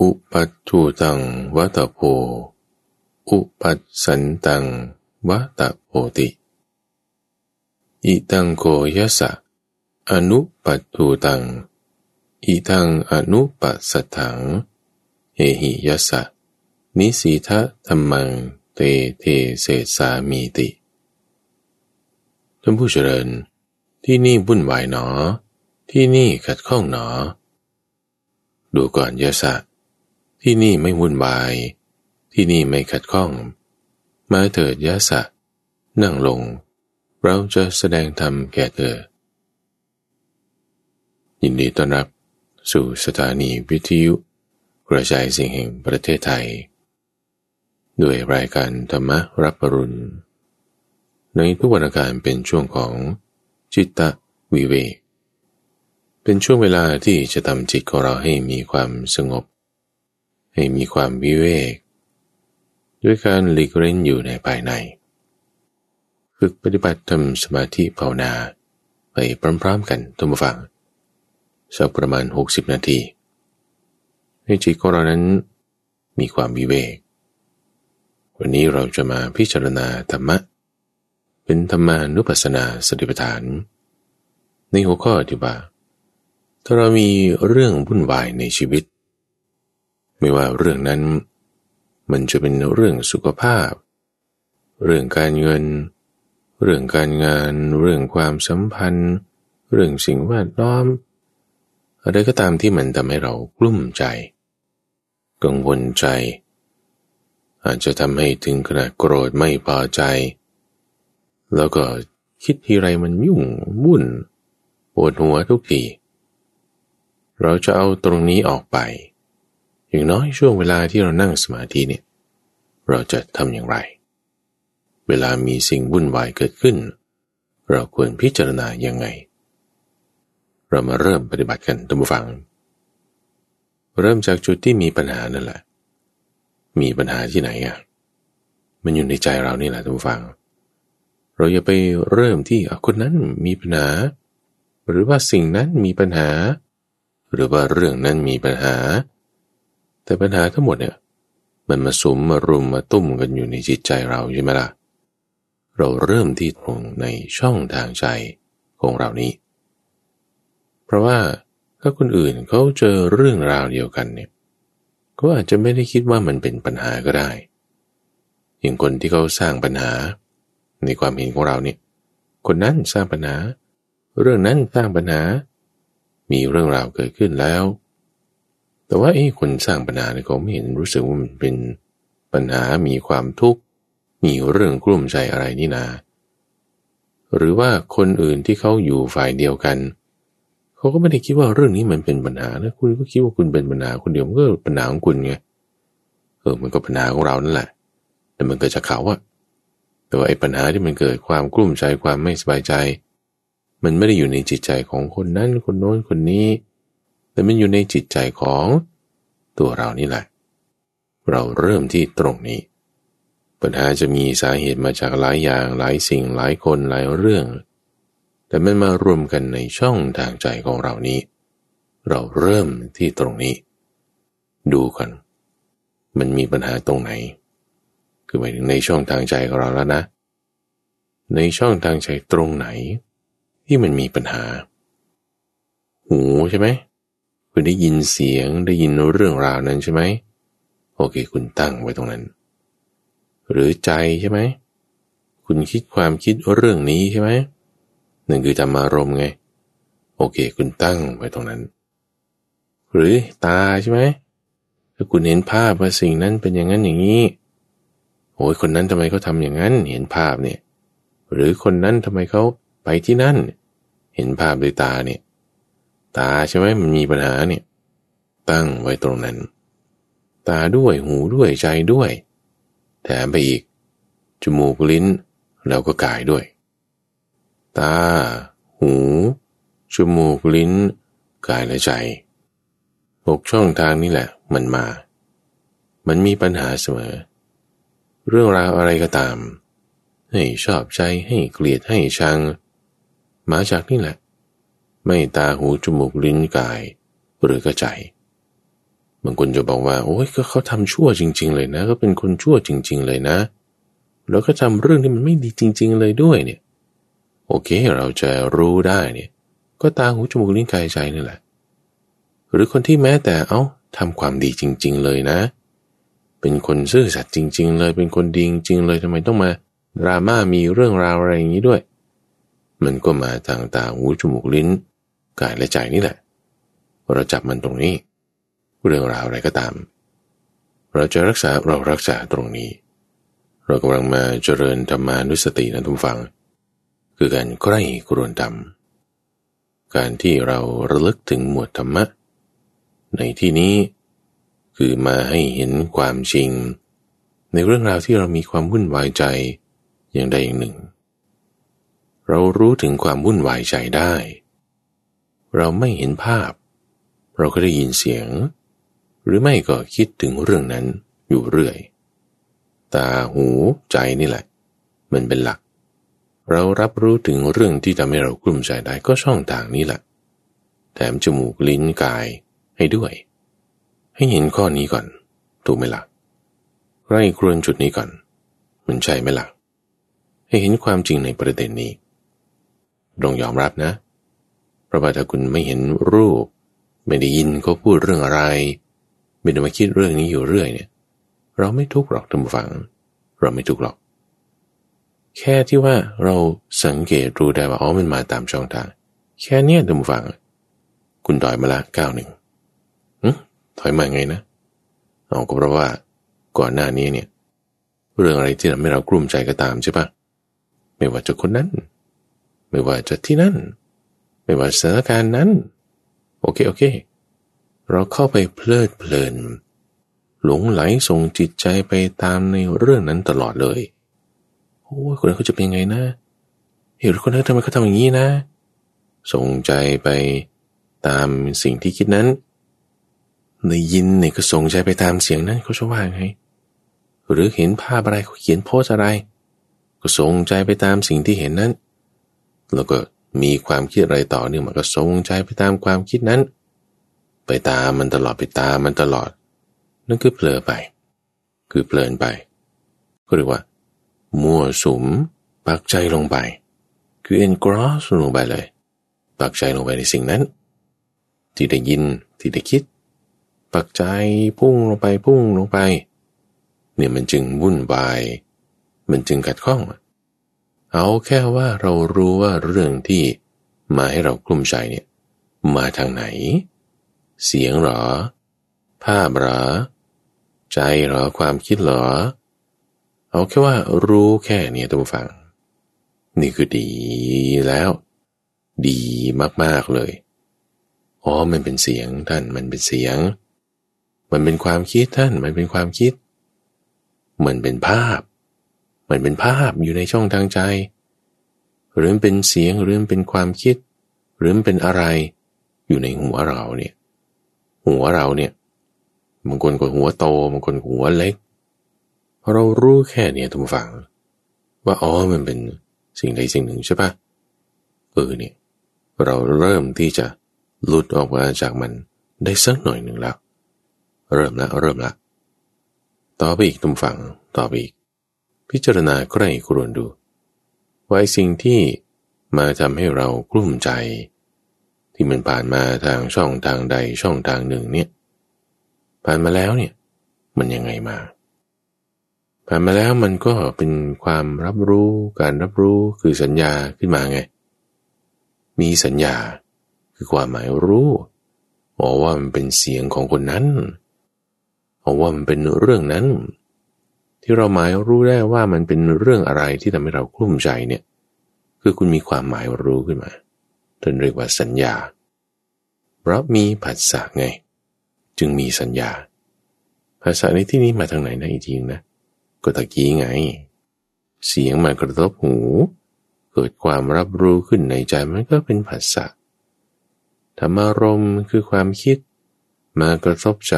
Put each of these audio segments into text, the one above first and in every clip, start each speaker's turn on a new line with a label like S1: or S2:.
S1: อุปัตถุตังวัตโพ อุปัสสันตังวัตโพติ อิตังโกยสะ อนุปัตถุตัง อิทังอนุปัสถัง เอหิยสะ นิสีทะธรรมังเตเทเสสามีติท่านผู้เจริญ ที่นี่วุ่นวายหนอ ที่นี่ขัดข้องหนอ ดูก่อนยศะ ที่นี่ไม่วุ่นวาย ที่นี่ไม่ขัดข้อง มาเถิดยศะนั่งลง เราจะแสดงธรรมแก่เธอ ยินดีต้อนรับสู่สถานีวิทยุกระจายเสียงแห่งประเทศไทย ด้วยรายการธรรมรับปรุณ ในทุกวันการเป็นช่วงของจิตตะวิเวกเป็นช่วงเวลาที่จะทำจิตของเราให้มีความสงบ ให้มีความวิเวก ด้วยการหลีกเล่นอยู่ในภายใน ฝึกปฏิบัติทำสมาธิภาวนาไปพร้อมๆกันทุกฝังสักประมาณ 60 นาทีให้จิตของเรานั้นมีความวิเวก วันนี้เราจะมาพิจารณาธรรมะ เป็นธรรมานุปัสสนาสติปัฏฐาน ในหัวข้อที่ว่าถ้าเรามีเรื่องวุ่นวายในชีวิต ไม่ว่าเรื่องนั้น มันจะเป็นเรื่องสุขภาพ เรื่องการเงิน เรื่องการงาน เรื่องความสัมพันธ์ เรื่องสิ่งแวดล้อม อะไรก็ตามที่มันทำให้เรากลุ้มใจ กังวลใจ อาจจะทำให้ถึงขนาดโกรธไม่พอใจ แล้วก็คิดทีไรมันยุ่งวุ่นปวดหัวทุกทีเราจะเอาตรงนี้ออกไป อย่างน้อยช่วงเวลาที่เรานั่งสมาธิเนี่ยเราจะทำอย่างไร เวลามีสิ่งวุ่นวายเกิดขึ้น เราควรพิจารณายังไง เรามาเริ่มปฏิบัติกันท่านผู้ฟัง เริ่มจากจุดที่มีปัญหานั่นแหละ มีปัญหาที่ไหนอะ มันอยู่ในใจเรานี่แหละท่านผู้ฟัง เราอย่าไปเริ่มที่คนนั้นมีปัญหา หรือว่าสิ่งนั้นมีปัญหา หรือว่าเรื่องนั้นมีปัญหา แต่ปัญหาทั้งหมดเนี่ยมันมาสุมมารุมมาตุ้มกันอยู่ในจิตใจเราใช่ไหมล่ะ เราเริ่มที่ตรงในช่องทางใจของเรานี้ เพราะว่าถ้าคนอื่นเขาเจอเรื่องราวเดียวกันเนี่ยก็อาจจะไม่ได้คิดว่ามันเป็นปัญหาก็ได้ อย่างคนที่เขาสร้างปัญหา ในความเห็นของเราเนี่ย คนนั้นสร้างปัญหา เรื่องนั้นสร้างปัญหา มีเรื่องราวเกิดขึ้นแล้ว แต่ว่าไอ้คนสร้างปัญหาเนี่ยเขาไม่เห็นรู้สึกว่ามันเป็นปัญหา มีความทุกข์ มีเรื่องกลุ่มใจอะไรนี่นา หรือว่าคนอื่นที่เขาอยู่ฝ่ายเดียวกัน เขาก็ไม่ได้คิดว่าเรื่องนี้มันเป็นปัญหานะคุณก็คิดว่าคุณเป็นปัญหาคนเดียวมันก็ปัญหาของคุณไง เออ มันก็ปัญหาของเรานั่นแหละ แต่มันเกิดจากเขาอะแต่ว่าไอ้ปัญหาที่มันเกิดความกลุ้มใจความไม่สบายใจ มันไม่ได้อยู่ในจิตใจของคนนั้นคนโน้นคนนี้ แต่มันอยู่ในจิตใจของตัวเรานี่แหละ เราเริ่มที่ตรงนี้ ปัญหาจะมีสาเหตุมาจากหลายอย่างหลายสิ่งหลายคนหลายเรื่อง แต่มันมารวมกันในช่องทางใจของเรานี้ เราเริ่มที่ตรงนี้ ดูก่อนมันมีปัญหาตรงไหน คือหมายถึงในช่องทางใจของเราแล้วนะ ในช่องทางใจตรงไหน ที่มันมีปัญหา หูใช่ไหม คุณได้ยินเสียงได้ยินเรื่องราวนั้นใช่ไหม โอเค คุณตั้งไว้ตรงนั้น หรือใจใช่ไหม คุณคิดความคิดเรื่องนี้ใช่ไหมหนั่นคือธรรมารมไง โอเค คุณตั้งไว้ตรงนั้น หรือตาใช่ไหมถ้าคุณเห็นภาพว่าสิ่งนั้นเป็นอย่างนั้นอย่างนี้โอ้ยคนนั้นทำไมเขาทาอย่างนั้น เห็นภาพเนี่ย หรือคนนั้นทำไมเขาไปที่นั่น เห็นภาพด้วยตาเนี่ย ตาใช่ไหมมันมีปัญหาเนี่ย ตั้งไว้ตรงนั้น ตาด้วยหูด้วยใจด้วย แถมไปอีก จมูกลิ้น แล้วก็กายด้วย ตา หู จมูกลิ้น กายและใจหกช่องทางนี้แหละ มันมา มันมีปัญหาเสมอ เรื่องราวอะไรก็ตาม ให้ชอบใจให้เกลียดให้ชัง มาจากนี่แหละ ไม่ตาหูจมูกลิ้นกาย หรือกระใจบางคนจะบอกว่า โอ้ยก็เขาทำชั่วจริง ๆ เลยนะ ก็เป็นคนชั่วจริง ๆ เลยนะ แล้วก็ทำเรื่องที่มันไม่ดีจริง ๆ เลยด้วยเนี่ย โอเค เราจะรู้ได้เนี่ย ก็ตาหูจมูกลิ้นกายใจนี่แหละ หรือคนที่แม้แต่เอา้าทำความดีจริง ๆ เลยนะ เป็นคนซื่อสัตย์จริง ๆ เลย เป็นคนดีจริงๆเลยทำไมต้องมาดราม่ามีเรื่องราวอะไรอย่างนี้ด้วย มันก็มาทางตาหูจมูกลิ้น กายและใจนี่แหละ เราจับมันตรงนี้ เรื่องราวอะไรก็ตาม เราจะรักษาเรารักษาตรงนี้ เรากำลังมาเจริญธรรมานุสตินะทุกฝัง คือการใกล้กรวนธรรม การที่เราระลึกถึงหมวดธรรมะ ในที่นี้คือมาให้เห็นความจริง ในเรื่องราวที่เรามีความวุ่นวายใจอย่างใดอย่างหนึ่ง เรารู้ถึงความวุ่นวายใจได้ เราไม่เห็นภาพ เราก็ได้ยินเสียง หรือไม่ก็คิดถึงเรื่องนั้นอยู่เรื่อย ตาหูใจนี่แหละ มันเป็นหลัก เรารับรู้ถึงเรื่องที่ทำให้เรากลุ้มใจได้ก็ช่องทางนี้แหละ แถมจมูกลิ้นกายให้ด้วย ให้เห็นข้อนี้ก่อน ถูกไหมละ่ะใกล้ครวนจุดนี้ก่อน มันใช่ไหมละ่ะให้เห็นความจริงในประเด็นนี้ต้องยอมรับนะเราะว่าถ้าคุณไม่เห็นรูป ไม่ได้ยินเขาพูดเรื่องอะไร ไม่ได้มาคิดเรื่องนี้อยู่เรื่อยเนี่ย เราไม่ทุกข์หรอกท่านผู้ฟัง เราไม่ทุกข์หรอก แค่ที่ว่าเราสังเกตรู้ได้ว่าอ๋อมันมาตามช่องทาง แค่เนี้ยท่านผู้ฟัง คุณถอยมาละก้าวหนึ่งถอยมาไงนะเอาก็เพราะว่าก่อนหน้านี้เนี่ย เรื่องอะไรที่ทำให้เรากลุ้มใจก็ตามใช่ปะไม่ว่าจะคนนั้น ไม่ว่าจะที่นั่น ไม่ว่าสถานการณ์นั้น โอเค โอเค เราเข้าไปเพลิดเพลิน หลงไหลส่งจิตใจไปตามในเรื่องนั้นตลอดเลยโอ้คนนั้นเขาจะเป็นยังไงนะเห็นคนนั้นทำไมเขาทำอย่างนี้นะส่งใจไปตามสิ่งที่คิดนั้นได้ยินเนี่ยก็ส่งใจไปตามเสียงนั้นเขาจะว่าไง หรือเห็นภาพอะไรเขาเขียนโพสอะไร ก็ส่งใจไปตามสิ่งที่เห็นนั้น แล้วก็ มีความคิดอะไรต่อเนื่องมันก็ส่งใจไปตามความคิดนั้น ไปตามมันตลอดไปตามมันตลอด นั่นคือเผลอไป คือเพลินไป ก็เรียกว่า มั่วสุม ปักใจลงไป คือ engross ลงไปเลย ปักใจลงไปในสิ่งนั้น ที่ได้ยินที่ได้คิด ปักใจพุ่งลงไปพุ่งลงไป เนี่ยมันจึงวุ่นวาย มันจึงขัดข้องเเอาแค่ว่าเรารู้ว่าเรื่องที่มาให้เรากลุ้มใจเนี่ย มาทางไหน เสียงหรอ ภาพหรอ ใจหรอความคิดหรอ เอาแค่ว่ารู้แค่นี้ตัวฟัง นี่คือดีแล้ว ดีมากๆเลยอ๋อมันเป็นเสียงท่านมันเป็นเสียง มันเป็นความคิดท่านมันเป็นความคิด มันเป็นภาพ มันเป็นภาพอยู่ในช่องทางใจ หรือเป็นเสียงหรือเป็นความคิด หรือเป็นอะไรอยู่ในหัวเราเนี่ย หัวเราเนี่ยบางคนก็หัวโตบางคนหัวเล็กพอเรารู้แค่เนี่ยทุกฝังว่าอ๋อมันเป็นสิ่งใดสิ่งหนึ่งใช่ปะเออเนี่ยเราเริ่มที่จะหลุดออกมาจากมันได้สักหน่อยหนึ่งแล้ว เริ่มละเริ่มละ ต่อไปอีกทุกฝังต่อไปอีก พิจารณาใกล้ครวนดูไว้สิ่งที่มาทำให้เรากลุ้มใจ ที่มันผ่านมาทางช่องทางใดช่องทางหนึ่งเนี่ย ผ่านมาแล้วเนี่ย มันยังไงมา ผ่านมาแล้วมันก็เป็นความรับรู้การรับรู้คือสัญญาขึ้นมาไง มีสัญญาคือความหมายรู้บอกว่ามันเป็นเสียงของคนนั้นบอกว่ามันเป็นเรื่องนั้น ที่เราหมายรู้ได้ว่ามันเป็นเรื่องอะไรที่ทำให้เรากลุ้มใจเนี่ย คือคุณมีความหมายรู้ขึ้นมาจนเรียกว่าสัญญา เพราะมีผัสสะไง จึงมีสัญญาภาษาในที่นี้มาทางไหนนะอีกทีนะก็ตะกี้ไง เสียงมากระทบหู เกิดความรับรู้ขึ้นในใจมันก็เป็นผัสสะธรรมารมคือความคิด มากระทบใจ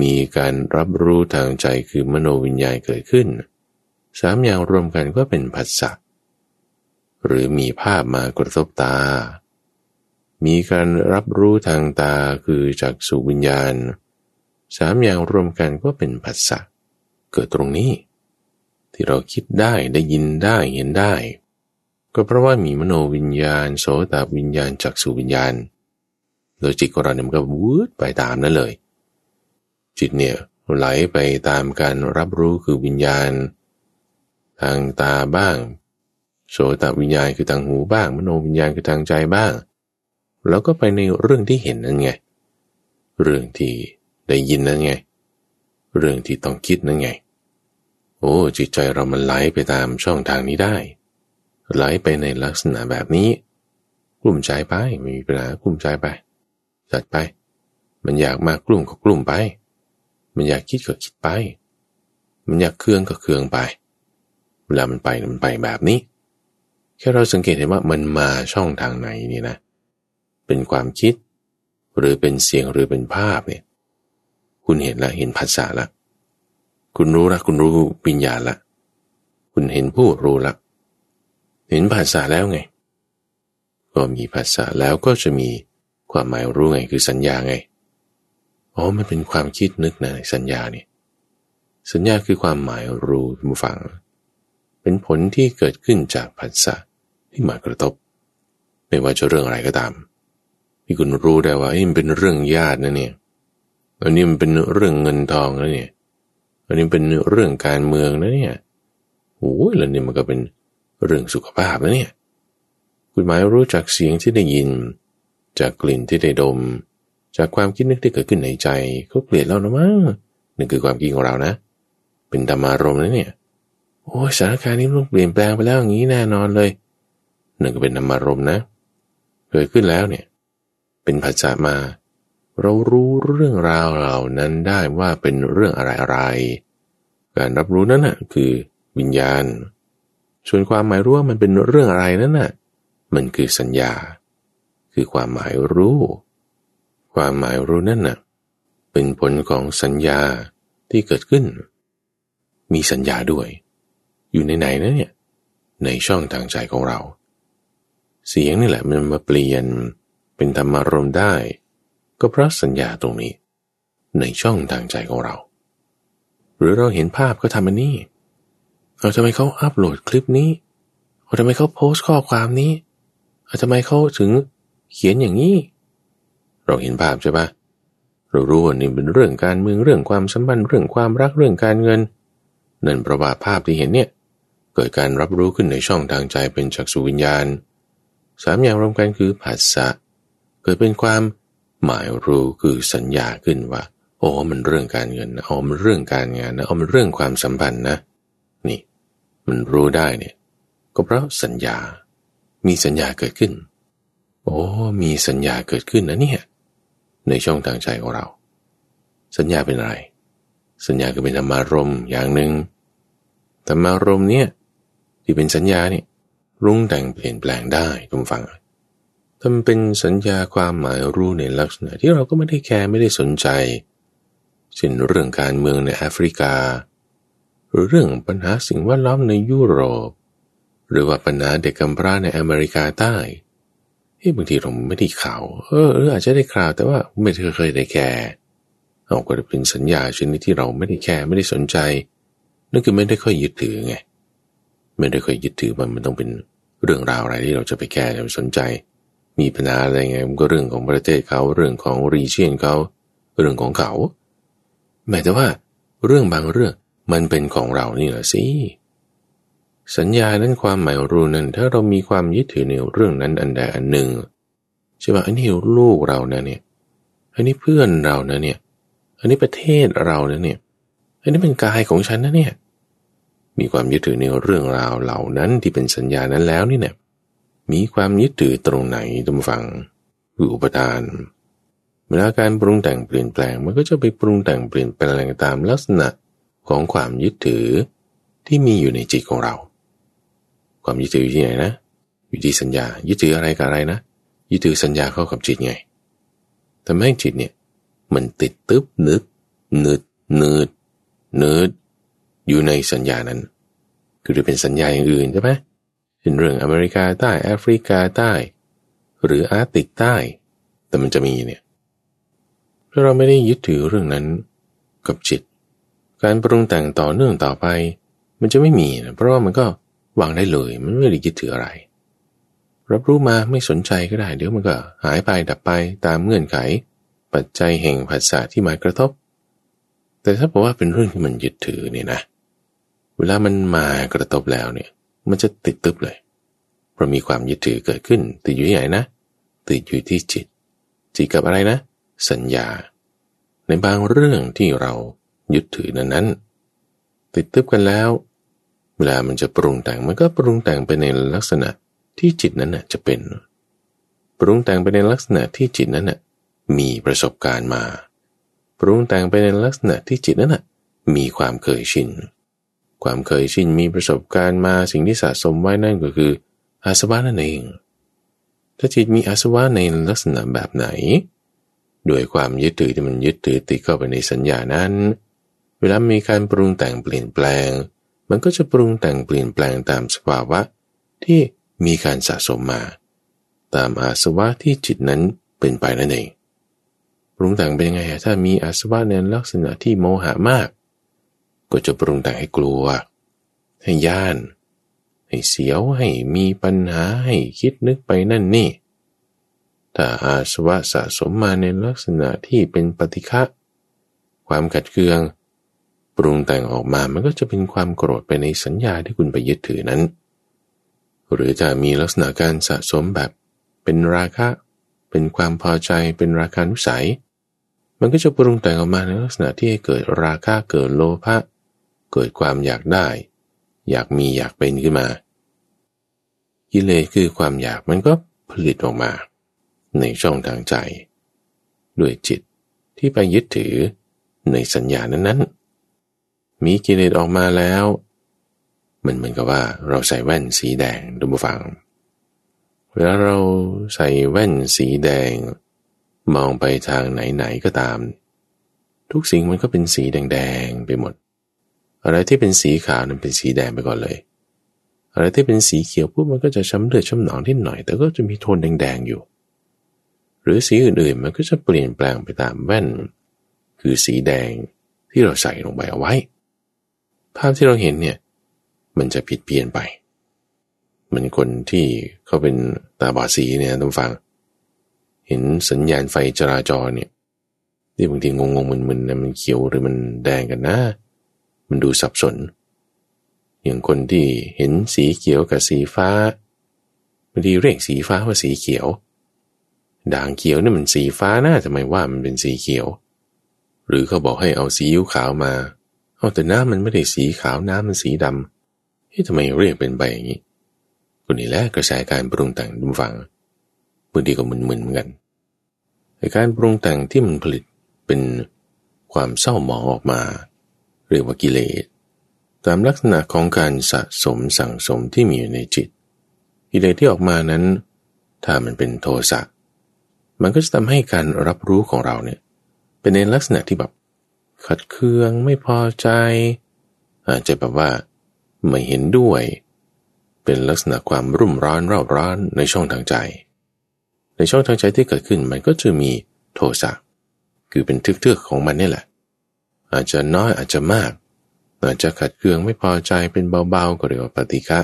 S1: มีการรับรู้ทางใจคือมโนวิญญาณเกิดขึ้นสามอย่างรวมกันก็เป็นผัสสะหรือมีภาพมากระทบตา มีการรับรู้ทางตาคือจากสุวิญญาณสามอย่างรวมกันก็เป็นผัสสะเกิดตรงนี้ ที่เราคิดได้ได้ยินได้เห็นได้ ก็เพราะว่ามีมโนวิญญาณ โสตวิญญาณจักสุวิญญาณโดยจิตของเราเนี่ยมันก็วูดไปตามนั้นเลย จิตเนี่ยไหลไปตามการรับรู้คือวิญญาณ ทางตาบ้าง โสตวิญญาณคือทางหูบ้าง มโนวิญญาณคือทางใจบ้าง แล้วก็ไปในเรื่องที่เห็นนั่นไง เรื่องที่ได้ยินนั่นไง เรื่องที่ต้องคิดนั่นไง โอ้จิตใจเรามันไหลไปตามช่องทางนี้ได้ ไหลไปในลักษณะแบบนี้กลุ่มใจไปไม่มีปัญหากลุ่มใจไปจัดไป มันอยากมากลุ่มก็กลุ่มไป มันอยากคิดก็คิดไป มันอยากเครื่องก็เครื่องไป เวลามันไปมันไปแบบนี้ แค่เราสังเกตเห็นว่ามันมาช่องทางไหนนี่นะ เป็นความคิด หรือเป็นเสียงหรือเป็นภาพเนี่ย คุณเห็นละเห็นภาษาละ คุณรู้ละคุณรู้ปิญญาละ คุณเห็นผู้รู้ละ เห็นภาษาแล้วไง ก็มีภาษาแล้วก็จะมีความหมายรู้ไงคือสัญญาไง อ๋อมันเป็นความคิดนึกนะสัญญาเนี่ยสัญญาคือความหมายรู้ผู้ฟัง เป็นผลที่เกิดขึ้นจากผัสสะที่มากระทบ ไม่ว่าจะเรื่องอะไรก็ตามที่คุณรู้ได้ว่ามันเป็นเรื่องญาตินะเนี่ยอันนี้มันเป็นเรื่องเงินทองนะเนี่ยอันนี้เป็นเรื่องการเมืองนะเนี่ยโอ้ยแล้วนี่มันก็เป็นเรื่องสุขภาพนะเนี่ยคุณหมายรู้จากเสียงที่ได้ยิน จากกลิ่นที่ได้ดม จากความคิดนึกที่เกิดขึ้นในใจเขาเปลี่ยนแล้วนะมั้งนั่นคือความคิดของเรานะ เป็นธรรมารมณ์นะเนี่ยโอ้สถานการณ์นี้ต้องเปลี่ยนแปลงไปแล้วอย่างนี้แน่นอนเลยนั่นก็เป็นธรรมารมณ์นะ เกิดขึ้นแล้วเนี่ย เป็นภาษามา เรารู้เรื่องราวเหล่านั้นได้ว่าเป็นเรื่องอะไรอะไรการรับรู้นั้นน่ะ คือวิญญาณ ส่วนความหมายรู้ว่ามันเป็นเรื่องอะไรนั้นน่ะ มันคือสัญญา คือความหมายรู้ ความหมายรู้นั่นน่ะเป็นผลของสัญญาที่เกิดขึ้น มีสัญญาด้วย อยู่ในไหนนะเนี่ยในช่องทางใจของเรา เสียงนี่แหละมันมาเปลี่ยนเป็นธรรมารมได้ ก็เพราะสัญญาตรงนี้ ในช่องทางใจของเรา หรือเราเห็นภาพก็ทำอันนี้เอาทำไมเขาอัปโหลดคลิปนี้เอาทำไมเขาโพสต์ข้อความนี้เอาทำไมเขาถึงเขียนอย่างนี้ เราเห็นภาพใช่ปะเรารู้ว่านี่เป็นเรื่องการเมืองเรื่องความสัมพันธ์เรื่องความรักเรื่องการเงินนั่นประว่าภาพที่เห็นเนี่ยเกิดการรับรู้ขึ้นในช่องทางใจเป็นจักษุวิญญาณสามอย่างรวมกันคือภาษะเกิดเป็นความหมายรู้คือสัญญาขึ้นว่าโอ้มันเรื่องการเงินนะอ๋อมันเรื่องการงานนะอ๋อมันเรื่องความสัมพันธ์นะ นี่ มันรู้ได้เนี่ย ก็เพราะสัญญา มีสัญญาเกิดขึ้น โอ้มีสัญญาเกิดขึ้นนะเนี่ย ในช่องทางใจของเรา สัญญาเป็นอะไร สัญญาคือเป็นธรรมารมอย่างหนึ่งธรรมารมเนี่ยที่เป็นสัญญาเนี่ยรุงแต่งเปลี่ยนแปลงได้ทุกฟังถ้ามันเป็นสัญญาความหมายรู้ในลักษณะที่เราก็ไม่ได้แคร์ไม่ได้สนใจเช่นเรื่องการเมืองในแอฟริกา หรือเรื่องปัญหาสิ่งแวดล้อมในยุโรป หรือว่าปัญหาเด็กกำพร้าในอเมริกาใต้ เฮ้บางทีเราไม่ได้ข่าวเออหรืออาจจะได้ข่าว แต่ว่าไม่เคยได้แคร์เอาก็จะเป็นสัญญาชนิดที่เราไม่ได้แคร์ไม่ได้สนใจนั่นคือไม่ได้ค่อยยึดถือไงไม่ได้ค่อยยึดถือมันมันต้องเป็นเรื่องราวอะไรที่เราจะไปแคร์จะไปสนใจ มีปัญหาอะไรไงมันก็เรื่องของประเทศเขาเรื่องของรีเชียนเขาเรื่องของเขาแม้แต่ว่า เรื่องบางเรื่องมันเป็นของเรานี่แหละสิ สัญญานั้นความหมายรู้นั้น ถ้าเรามีความยึดถือในเรื่องนั้นอันใดอันหนึ่งใช่ไหมอันนี้ลูกเรานะเนี่ย อันนี้เพื่อนเรานะเนี่ย อันนี้ประเทศเรานะเนี่ย อันนี้เป็นกายของฉันนะเนี่ย มีความยึดถือในเรื่องราวเหล่านั้นที่เป็นสัญญานั้นแล้วนี่เนี่ย มีความยึดถือตรงไหนตุมฟังคืออุปทานเวลาการปรุงแต่งเปลี่ยนแปลงมันก็จะไปปรุงแต่งเปลี่ยนแปลงตามลักษณะของความยึดถือที่มีอยู่ในจิตของเรา ความยึดถืออยู่ที่ไหนนะอยู่ที่สัญญายึดถืออะไรกับอะไรนะยึดถือสัญญาเข้ากับจิตไงทำให้จิตเนี่ยมันติดตึ๊บนึดนึดนืดนืดอยู่ในสัญญานั้น คือจะเป็นสัญญาอย่างอื่นใช่ไหมเป็นเรื่องอเมริกาใต้แอฟริกาใต้ หรืออาร์ติกใต้ แต่มันจะมีเนี่ยถ้าเราไม่ได้ยึดถือเรื่องนั้นกับจิต การปรุงแต่งต่อเนื่องต่อไป มันจะไม่มีนะเพราะว่ามันก็ วางได้เลย มันไม่ได้ยึดถืออะไร รับรู้มาไม่สนใจก็ได้ เดี๋ยวมันก็หายไปดับไปตามเงื่อนไข ปัจจัยแห่งภาษาที่มากระทบ แต่ถ้าบอกว่าเป็นเรื่องที่มันยึดถือเนี่ยนะ เวลามันมากระทบแล้วเนี่ย มันจะติดตึบเลย เพราะมีความยึดถือเกิดขึ้นติดอยู่ที่ไหนนะติดอยู่ที่จิต จิตกับอะไรนะ สัญญา ในบางเรื่องที่เรายึดถือนั้นนั้นติดตึบกันแล้ว เวลามันจะปรุงแต่งมันก็ปรุงแต่งไปในลักษณะที่จิตนั้นน่ะจะเป็น ปรุงแต่งไปในลักษณะที่จิตนั้นน่ะมีประสบการณ์มา ปรุงแต่งไปในลักษณะที่จิตนั้นน่ะมีความเคยชิน ความเคยชินมีประสบการณ์มาสิ่งที่สะสมไว้นั่นก็คือ อาสวะนั่นเอง ถ้าจิตมีอาสวะในลักษณะแบบไหน ด้วยความยึดถือที่มันยึดถือติดเข้าไปในสัญญานั้น เวลามีการปรุงแต่งเปลี่ยนแปลง มันก็จะปรุงแต่งเปลี่ยนแปลงตามสภาวะที่มีการสะสมมา ตามอาสวะที่จิตนั้นเป็นไปนั่นเองปรุงแต่งเป็นยังไงถ้ามีอาสวะในลักษณะที่โมหะมาก ก็จะปรุงแต่งให้กลัว ให้ย่าน ให้เสียวให้มีปัญหาให้คิดนึกไปนั่นนี่ถ้าอาสวะสะสมมาในลักษณะที่เป็นปฏิฆะความขัดเคือง ปรุงแต่งออกมามันก็จะเป็นความโกรธไปในสัญญาที่คุณไปยึดถือนั้น หรือจะมีลักษณะการสะสมแบบ เป็นราคะ เป็นความพอใจเป็นราคานุสัย มันก็จะปรุงแต่งออกมาในลักษณะที่ให้เกิดราคะเกิดโลภะเกิดความอยากได้ อยากมีอยากเป็นขึ้นมากิเลสคือความอยากมันก็ผลิตออกมา ในช่องทางใจ ด้วยจิตที่ไปยึดถือในสัญญานั้นๆ มีกิเลสออกมาแล้ว มันเหมือนกับว่าเราใส่แว่นสีแดงดูบูฟัง เวลาเราใส่แว่นสีแดง มองไปทางไหนๆก็ตาม ทุกสิ่งมันก็เป็นสีแดงๆไปหมด อะไรที่เป็นสีขาวนั้นเป็นสีแดงไปก่อนเลย อะไรที่เป็นสีเขียวปุ๊บมันก็จะช้ำเลือดช้ำหนองนิดหน่อย แต่ก็จะมีโทนแดงๆอยู่ หรือสีอื่นๆมันก็จะเปลี่ยนแปลงไปตามแว่น คือสีแดงที่เราใส่ลงไปเอาไว้ ภาพที่เราเห็นเนี่ย มันจะผิดเพี้ยนไป มันคนที่เขาเป็นตาบอดสีเนี่ยต้องฟัง เห็นสัญญาณไฟจราจรเนี่ยที่บางทีงงๆมึนๆนะมันเขียวหรือมันแดงกันนะ มันดูสับสน อย่างคนที่เห็นสีเขียวกับสีฟ้าบางทีเรียกสีฟ้าว่าสีเขียว ด่างเขียวนี่มันสีฟ้าน่าทำไมว่ามันเป็นสีเขียว หรือเขาบอกให้เอาสีอิ้วขาวมา เอาแต่น้ำมันไม่ได้สีขาวน้ำมันสีดำเฮ้ยทำไมเรียกเป็นใบอย่างนี้คนนี้แหละกระแสการปรุงแต่งดุมฟังบางทีก็มึนๆเหมือนกันการปรุงแต่งที่มันผลิตเป็นความเศร้าหมองออกมา เรียกว่ากิเลสตามลักษณะของการสะสมสั่งสมที่มีอยู่ในจิต กิเลสที่ออกมานั้น ถ้ามันเป็นโทสะมันก็จะทำให้การรับรู้ของเราเนี่ยเป็นในลักษณะที่แบบ ขัดเคืองไม่พอใจ อาจจะแบบว่า ไม่เห็นด้วย เป็นลักษณะความรุ่มร้อนเร่าร้อนในช่องทางใจ ในช่องทางใจที่เกิดขึ้นมันก็จะมีโทสะคือเป็นทึกๆของมันนี่แหละ อาจจะน้อยอาจจะมาก อาจจะขัดเคืองไม่พอใจเป็นเบาๆก็เรียกว่าปฏิฆะ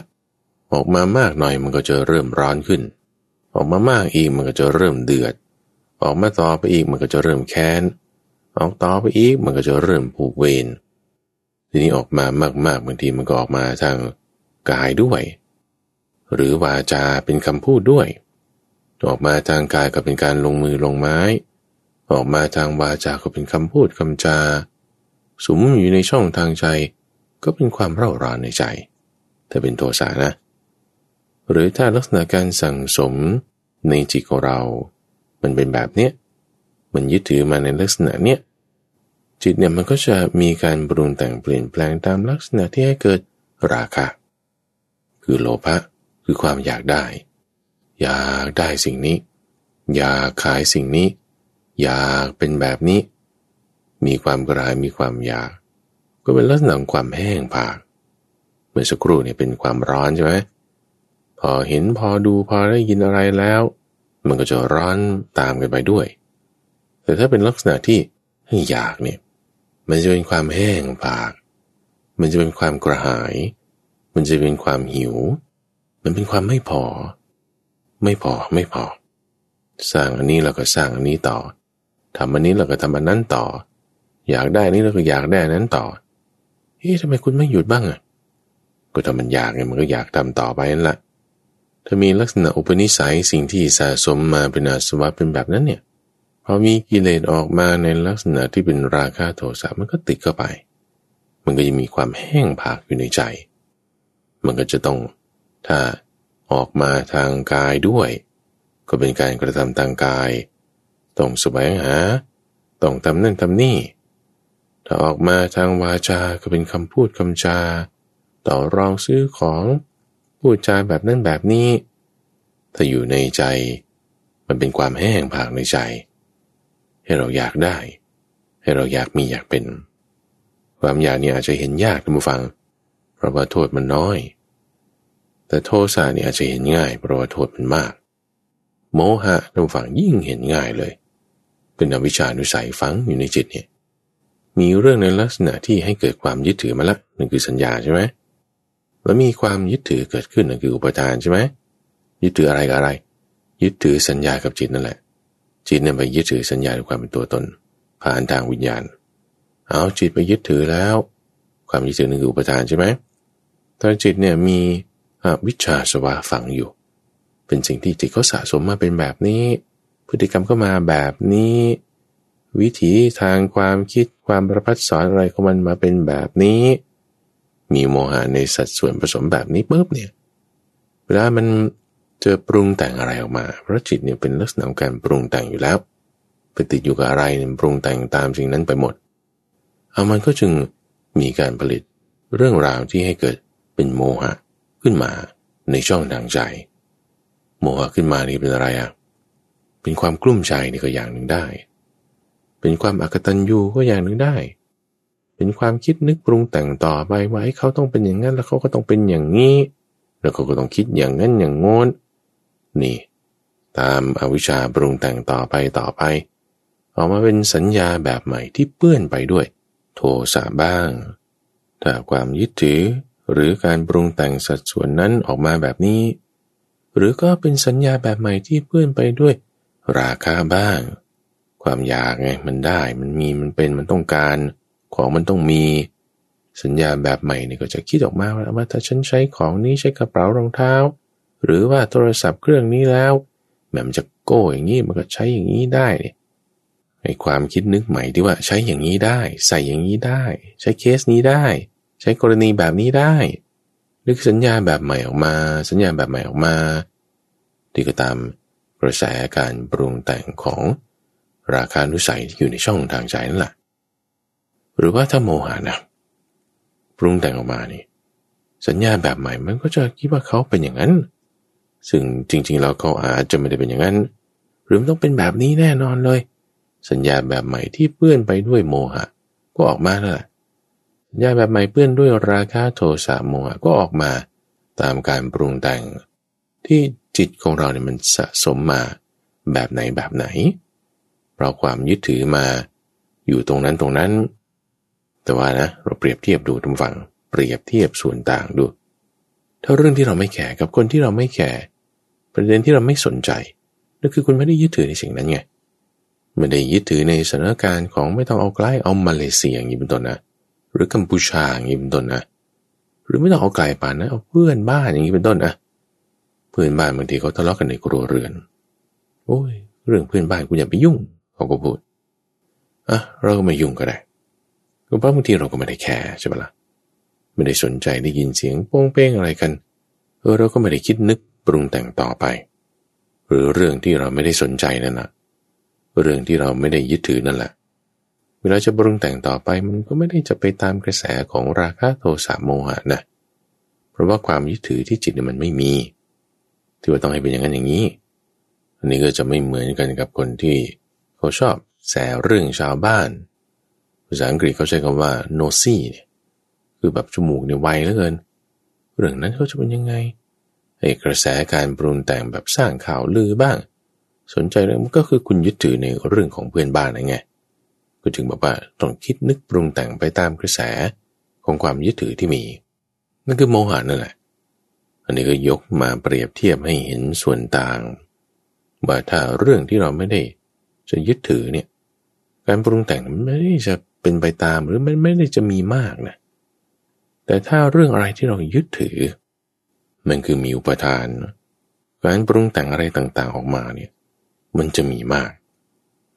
S1: ออกมามากหน่อยมันก็จะเริ่มร้อนขึ้น ออกมามากอีกมันก็จะเริ่มเดือด ออกมาต่อไปอีกมันก็จะเริ่มแค้น ออกต่อไปอีกมันก็จะเริ่มผูกเวรทีนี้ออกมามากๆบางทีมันก็ออกมาทางกายด้วย หรือวาจาเป็นคำพูดด้วย ออกมาทางกายก็เป็นการลงมือลงไม้ ออกมาทางวาจาก็เป็นคำพูดคำจาสุมอยู่ในช่องทางใจ ก็เป็นความเร่าร้อนในใจถ้าเป็นโทสะนะ หรือถ้าลักษณะการสั่งสมในจิตของเรา มันเป็นแบบเนี้ย มันยึดถือมาในลักษณะเนี้ยจิตเนี่ยมันก็จะมีการปรุงแต่งเปลี่ยนแปลงตามลักษณะที่ให้เกิดราคะ คือโลภะคือความอยากได้ อยากได้สิ่งนี้ อยากขายสิ่งนี้ อยากเป็นแบบนี้ มีความกระหายมีความอยาก ก็เป็นลักษณะของความแห้งผากเมื่อสักครู่เนี่ยเป็นความร้อนใช่ไหมพอเห็นพอดูพอได้ยินอะไรแล้ว มันก็จะร้อนตามกันไปด้วย แต่ถ้าเป็นลักษณะที่อยากเนี่ยมันจะเป็นความแห้งปาก มันจะเป็นความกระหาย มันจะเป็นความหิว มันเป็นความไม่พอ ไม่พอไม่พอ สร้างอันนี้เราก็สร้างอันนี้ต่อทำอันนี้เราก็ทำอันนั้นต่อ อยากได้นี้เราก็อยากได้นั้นต่อเฮ้ยทำไมคุณไม่หยุดบ้างอะก็ถ้ามันอยากไงมันก็อยากทำต่อไปนั่นแหละถ้ามีลักษณะอุปนิสัยสิ่งที่สะสมมาเป็นอาสวะเป็นแบบนั้นเนี่ย พอมีกิเลสออกมาในลักษณะที่เป็นราคะโทสะมันก็ติดเข้าไป มันก็จะมีความแห้งผากอยู่ในใจ มันก็จะต้องถ้าออกมาทางกายด้วย ก็เป็นการกระทำทางกาย ต้องแสวงหา ต้องทำนั่นทำนี่ ถ้าออกมาทางวาจาก็เป็นคำพูดคำจา ต่อรองซื้อของพูดจาแบบนั้นแบบนี้ ถ้าอยู่ในใจ มันเป็นความแห้งผากในใจ ให้เราอยากได้ ให้เราอยากมีอยากเป็น ความอยากนี่อาจจะเห็นยากท่านผู้ฟัง เพราะว่าโทษมันน้อย แต่โทสะนี่อาจจะเห็นง่าย เพราะว่าโทษมันมาก โมหะท่านผู้ฟังยิ่งเห็นง่ายเลย เป็นอวิชชานุสัยฝังอยู่ในจิตเนี่ยมีเรื่องในลักษณะที่ให้เกิดความยึดถือมาละนั่นคือสัญญาใช่ไหมแล้วมีความยึดถือเกิดขึ้นนั่นคืออุปทานใช่ไหมยึดถืออะไรกับอะไร ยึดถือสัญญากับจิตนั่นแหละ จิตเนี่ยไปยึดถือสัญญาด้วยความเป็นตัวตน ผ่านทางวิญญาณ เอาจิตไปยึดถือแล้ว ความยึดถือนั่นคืออุปทานใช่ไหมตอนจิตเนี่ยมีวิชาสวาฝังอยู่ เป็นสิ่งที่จิตเขาสะสมมาเป็นแบบนี้ พฤติกรรมก็มาแบบนี้ วิถีทางความคิดความประพัดสอนอะไรของมันมาเป็นแบบนี้ มีโมหะในสัดส่วนผสมแบบนี้ปุ๊บเนี่ยเวลามัน จอปรุงแต่งอะไรออกมา เพราะจิตเนี่ยเป็นลักษณะของการปรุงแต่งอยู่แล้วไปติดอยู่กับอะไรปรุงแต่งตามสิ่งนั้นไปหมด เอามันก็จึงมีการผลิตเรื่องราวที่ให้เกิดเป็นโมหะขึ้นมาในช่องทางใจ โมหะขึ้นมานี่เป็นอะไรอะ เป็นความกลุ้มใจนี่ก็อย่างหนึ่งได้ เป็นความอักตันยูก็อย่างหนึ่งได้ เป็นความคิดนึกปรุงแต่งต่อไปว่าเขาต้องเป็นอย่างนั้นแล้วเขาก็ต้องเป็นอย่างนี้ แล้วเขาก็ต้องคิดอย่างนั้นอย่างงน้น นี่ ตามอาวิชชาปรุงแต่งต่อไปต่อไป ออกมาเป็นสัญญาแบบใหม่ที่เปื้อนไปด้วย โทสะบ้าง ถ้าความยึดถือหรือการปรุงแต่งสัดส่วนนั้นออกมาแบบนี้ หรือก็เป็นสัญญาแบบใหม่ที่เปื้อนไปด้วย ราคาบ้าง ความอยากไงมันได้มันมีมันเป็นมันต้องการของมันต้องมี สัญญาแบบใหม่นี่ก็จะคิดออกมาว่าถ้าฉันใช้ของนี้ใช้กระเป๋ารองเท้า หรือว่าโทรศัพท์เครื่องนี้แล้วแม่มันจะโก้อย่างนี้มันก็ใช้อย่างนี้ได้เนี่ยไอความคิดนึกใหม่ที่ว่าใช้อย่างนี้ได้ ใส่อย่างนี้ได้ ใช้เคสนี้ได้ ใช้กรณีแบบนี้ได้นึกสัญญาแบบใหม่ออกมา สัญญาแบบใหม่ออกมาที่ก็ตามกระแสการปรุงแต่งของราคานุสัยที่อยู่ในช่องทางใจนั่นแหละหรือว่าถ้าโมหะนะปรุงแต่งออกมานี่สัญญาแบบใหม่มันก็จะคิดว่าเขาเป็นอย่างนั้น ซึ่งจริงๆเราเขาอาจจะไม่ได้เป็นอย่างนั้น หรือมันต้องเป็นแบบนี้แน่นอนเลย สัญญาแบบใหม่ที่เปื้อนไปด้วยโมหะ ก็ออกมาแล้วสัญญาแบบใหม่เปื้อนด้วยราคะโทสะโมหะก็ออกมาตามการปรุงแต่ง ที่จิตของเราเนี่ยมันสะสมมาแบบไหนแบบไหน เราความยึดถือมาอยู่ตรงนั้นตรงนั้น แต่ว่านะเราเปรียบเทียบดูทุกฝั่งเปรียบเทียบส่วนต่างดู ถ้าเรื่องที่เราไม่แคร์กับคนที่เราไม่แคร์ ประเด็นที่เราไม่สนใจนั่นคือคุณไม่ได้ยึดถือในสิ่งนั้นไงไม่ได้ยึดถือในสถานการณ์ของไม่ต้องเอาใกล้เอามาเลเซียอย่างนี้เป็นต้นนะ หรือกัมพูชาอย่างนี้เป็นต้นนะ หรือไม่ต้องเอาไกลป่านนะเอาเพื่อนบ้านอย่างนี้เป็นต้นนะเพื่อนบ้านบางทีเขาทะเลาะกันในครัวเรือน โอ้ย เรื่องเพื่อนบ้านคุณอย่าไปยุ่งเขาก็พูดอะเราก็ไม่ยุ่งก็ได้ก็เพราะบางทีเราก็ไม่ได้แคร์ใช่ไหมละ่ะไม่ได้สนใจได้ยินเสียงโป้งเป้งอะไรกันเออเราก็ไม่ได้คิดนึก ปรุงแต่งต่อไป หรือเรื่องที่เราไม่ได้สนใจนั่นแหละเรื่องที่เราไม่ได้ยึดถือนั่นแหละ เวลาจะปรุงแต่งต่อไปมันก็ไม่ได้จะไปตามกระแสของราคะโทสะโมหะนะเพราะว่าความยึดถือที่จิตมันไม่มี ที่ว่าต้องให้เป็นอย่างนั้นอย่างนี้ อันนี้ก็จะไม่เหมือนกันกับคนที่เขาชอบแสเรื่องชาวบ้านภาษาอังกฤษเขาใช้คำว่า nosy เนี่ยคือแบบจมูกเนี่ยไวเหลือเกิน เรื่องนั้นเขาจะเป็นยังไง ไอ้กระแสการปรุงแต่งแบบสร้างข่าวลือบ้าง สนใจเรื่องมันก็คือคุณยึดถือในเรื่องของเพื่อนบ้านนะไงก็ก็ถึงบอกว่าต้องคิดนึกปรุงแต่งไปตามกระแสของความยึดถือที่มี นั่นคือโมหะนั่นแหละ อันนี้ก็ยกมาเปรียบเทียบให้เห็นส่วนต่างว่าถ้าเรื่องที่เราไม่ได้จะยึดถือเนี่ยการปรุงแต่งไม่ได้จะเป็นไปตามหรือไม่ไม่ได้จะมีมากนะแต่ถ้าเรื่องอะไรที่เรายึดถือ มันคือมีอุปทาน การปรุงแต่งอะไรต่างๆออกมาเนี่ยมันจะมีมาก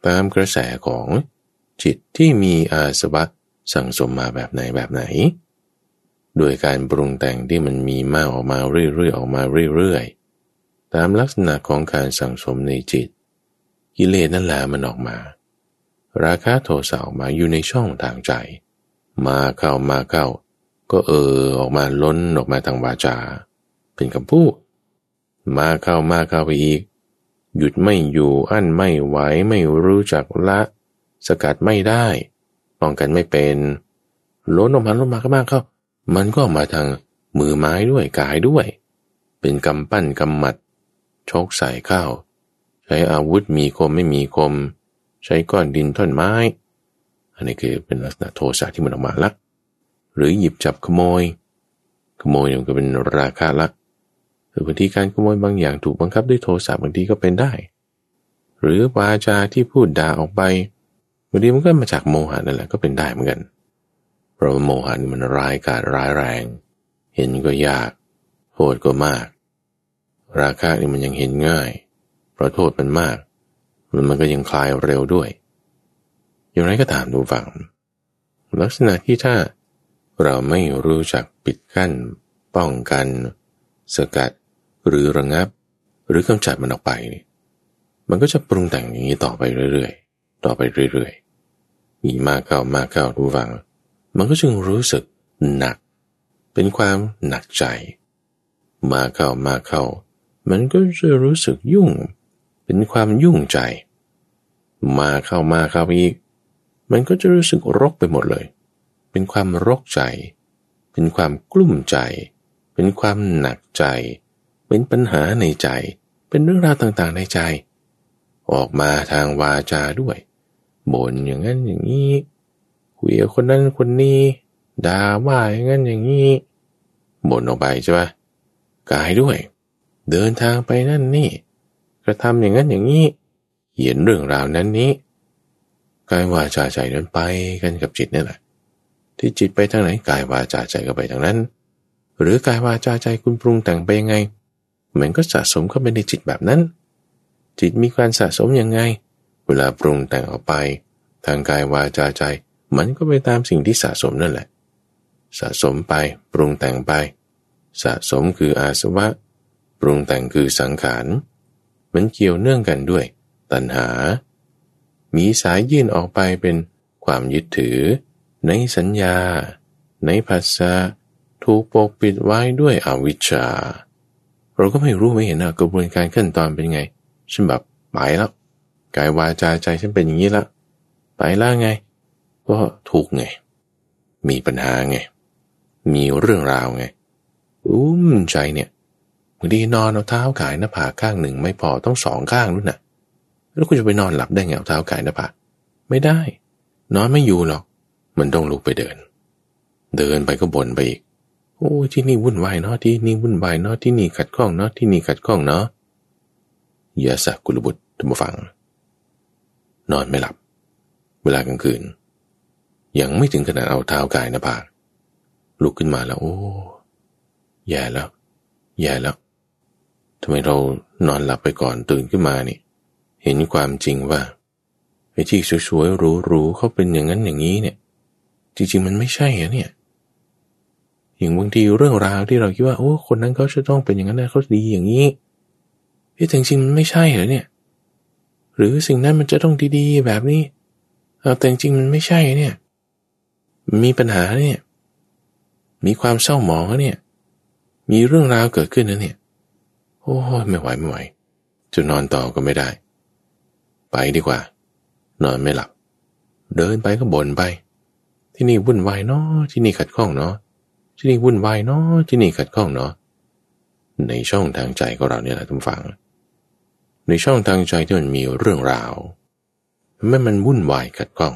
S1: ตามกระแสของจิตที่มีอาสวะสั่งสมมาแบบไหนแบบไหน โดยการปรุงแต่งที่มันมีมากออกมาเรื่อยๆออกมาเรื่อยๆ ตามลักษณะของการสั่งสมในจิต กิเลสนั่นแหละมันออกมา ราคะโทสะออกมาอยู่ในช่องทางใจ มาเข้ามาเข้า ก็เออออกมาล้นออกมาทางวาจา เป็นคำพูด มาเข้ามาเข้าไปอีก หยุดไม่อยู่อั้นไม่ไหวไม่รู้จักละ สกัดไม่ได้ป้องกันไม่เป็นล้นออกมาล้นมาก็มากเข้า มันก็ออกมาทางมือไม้ด้วยกายด้วย เป็นกำปั้นกำหมัดชกใส่เข้า ใช้อาวุธมีคมไม่มีคม ใช้ก้อนดินท่อนไม้ อันนี้คือเป็นลักษณะโทสะที่มันออกมาละหรือหยิบจับขโมย ขโมยมันก็เป็นราคาละห รือบางทีการขโมยบางอย่างถูกบังคับด้วยโทสะบางทีก็เป็นได้ หรือวาจาที่พูดด่าออกไปบางทีมันก็มาจากโมหะนั่นแหละก็เป็นได้เหมือนกันเพราะโมหะนี่มันร้ายกาจร้ายแรง เห็นก็ยากโทษก็มาก ราคานี่มันยังเห็นง่าย เพราะโทษมันมาก มันมันก็ยังคลายเร็วด้วย อย่างไรก็ตามดูฟัง ลักษณะที่ถ้าเราไม่รู้จักปิดกั้น ป้องกัน สกัด หรือระงับ หรือกำจัดมันออกไป มันก็จะปรุงแต่งอย่างนี้ต่อไปเรื่อยๆ ต่อไปเรื่อยๆมีมากเข้ามากเข้าดูฟัง มันก็จึงรู้สึกหนัก เป็นความหนักใจ มาเข้ามาเข้า มันก็จะรู้สึกยุ่ง เป็นความยุ่งใจ มาเข้ามาเข้าอีก มันก็จะรู้สึกรกไปหมดเลย เป็นความรกใจ เป็นความกลุ้มใจเป็นความหนักใจ เป็นปัญหาในใจ เป็นเรื่องราวต่างๆในใจ ออกมาทางวาจาด้วยบ่นอย่างนั้นอย่างนี้คุยกับคนนั้นคนนี้ด่าว่าอย่างนั้นอย่างนี้บ่นออกไปใช่ปะกายด้วย เดินทางไปนั่นนี่ กระทำอย่างนั้นอย่างนี้เขียนเรื่องราวนั้นนี้กายวาจาใจนั้นไปกันกับจิตนี่แหละ ที่จิตไปทางไหนกายวาจาใจก็ไปทางนั้น หรือกายวาจาใจคุณปรุงแต่งไปยังไง มันก็สะสมเข้าไปในจิตแบบนั้น จิตมีการสะสมยังไง เวลาปรุงแต่งออกไป ทางกายวาจาใจ มันก็ไปตามสิ่งที่สะสมนั่นแหละ สะสมไปปรุงแต่งไป สะสมคืออาสวะ ปรุงแต่งคือสังขารมันเกี่ยวเนื่องกันด้วย ตัณหา มีสายยื่นออกไปเป็นความยึดถือ ในสัญญา ในภาษาถูกปกปิดไว้ด้วยอวิชชา เราก็ไม่รู้ไม่เห็นกระบวนการขั้นตอนเป็นไงฉันแบบไปแล้วกายวาจาใจฉันเป็นอย่างนี้ละไปแล่าไง ก็ทุกไง มีปัญหาไง มีเรื่องราวไง อุ้มใจเนี่ยบางทีนอนเอาเท้าขายหน้าผากข้างหนึ่งไม่พอต้องสองข้างนู่นน่ะแล้วคุณจะไปนอนหลับได้ไงเอาเท้าขายหน้าผากไม่ได้ นอนไม่อยู่หรอก มันต้องลุกไปเดิน เดินไปก็บ่นไปอีก โอ้ที่นี่วุ่นวายเนาะที่นี่วุ่นวายเนาะที่นี่ขัดข้องเนาะที่นี่ขัดข้องเนาะยาสักกุลบุตรท่านผู้ฟัง นอนไม่หลับ เวลากลางคืน ยังไม่ถึงขนาดเอาเท้ากายนะผากลุกขึ้นมาแล้ว โอ้แย่แล้ว แย่แล้วทำไมเรานอนหลับไปก่อนตื่นขึ้นมานี่ เห็นความจริงว่าไอ้ที่สวยๆรู้ๆเขาเป็นอย่างนั้นอย่างนี้เนี่ย จริงๆมันไม่ใช่อะเนี่ย อย่างบางทีเรื่องราวที่เราคิดว่าโอ้คนนั้นเขาจะต้องเป็นอย่างนั้นนะเขาดีอย่างนี้ที่จริงๆมันไม่ใช่เหรอเนี่ย หรือสิ่งนั้นมันจะต้องดีๆ แบบนี้แต่จริงๆมันไม่ใช่เนี่ย มีปัญหาเนี่ย มีความเศร้าหมองเนี่ย มีเรื่องราวเกิดขึ้นนะเนี่ย โอ้ไม่ไหวไม่ไหวจะนอนต่อก็ไม่ได้ ไปดีกว่า นอนไม่หลับ เดินไปก็บ่นไป ที่นี่วุ่นวายเนาะที่นี่ขัดข้องเนาะ ที่นี่วุ่นวายเนาะที่นี่ขัดข้องเนาะในช่องทางใจของเราเนี่ยแหละทุกฝัง ในช่องทางใจที่มันมีเรื่องราวแม้มันวุ่นวายกัดก้อง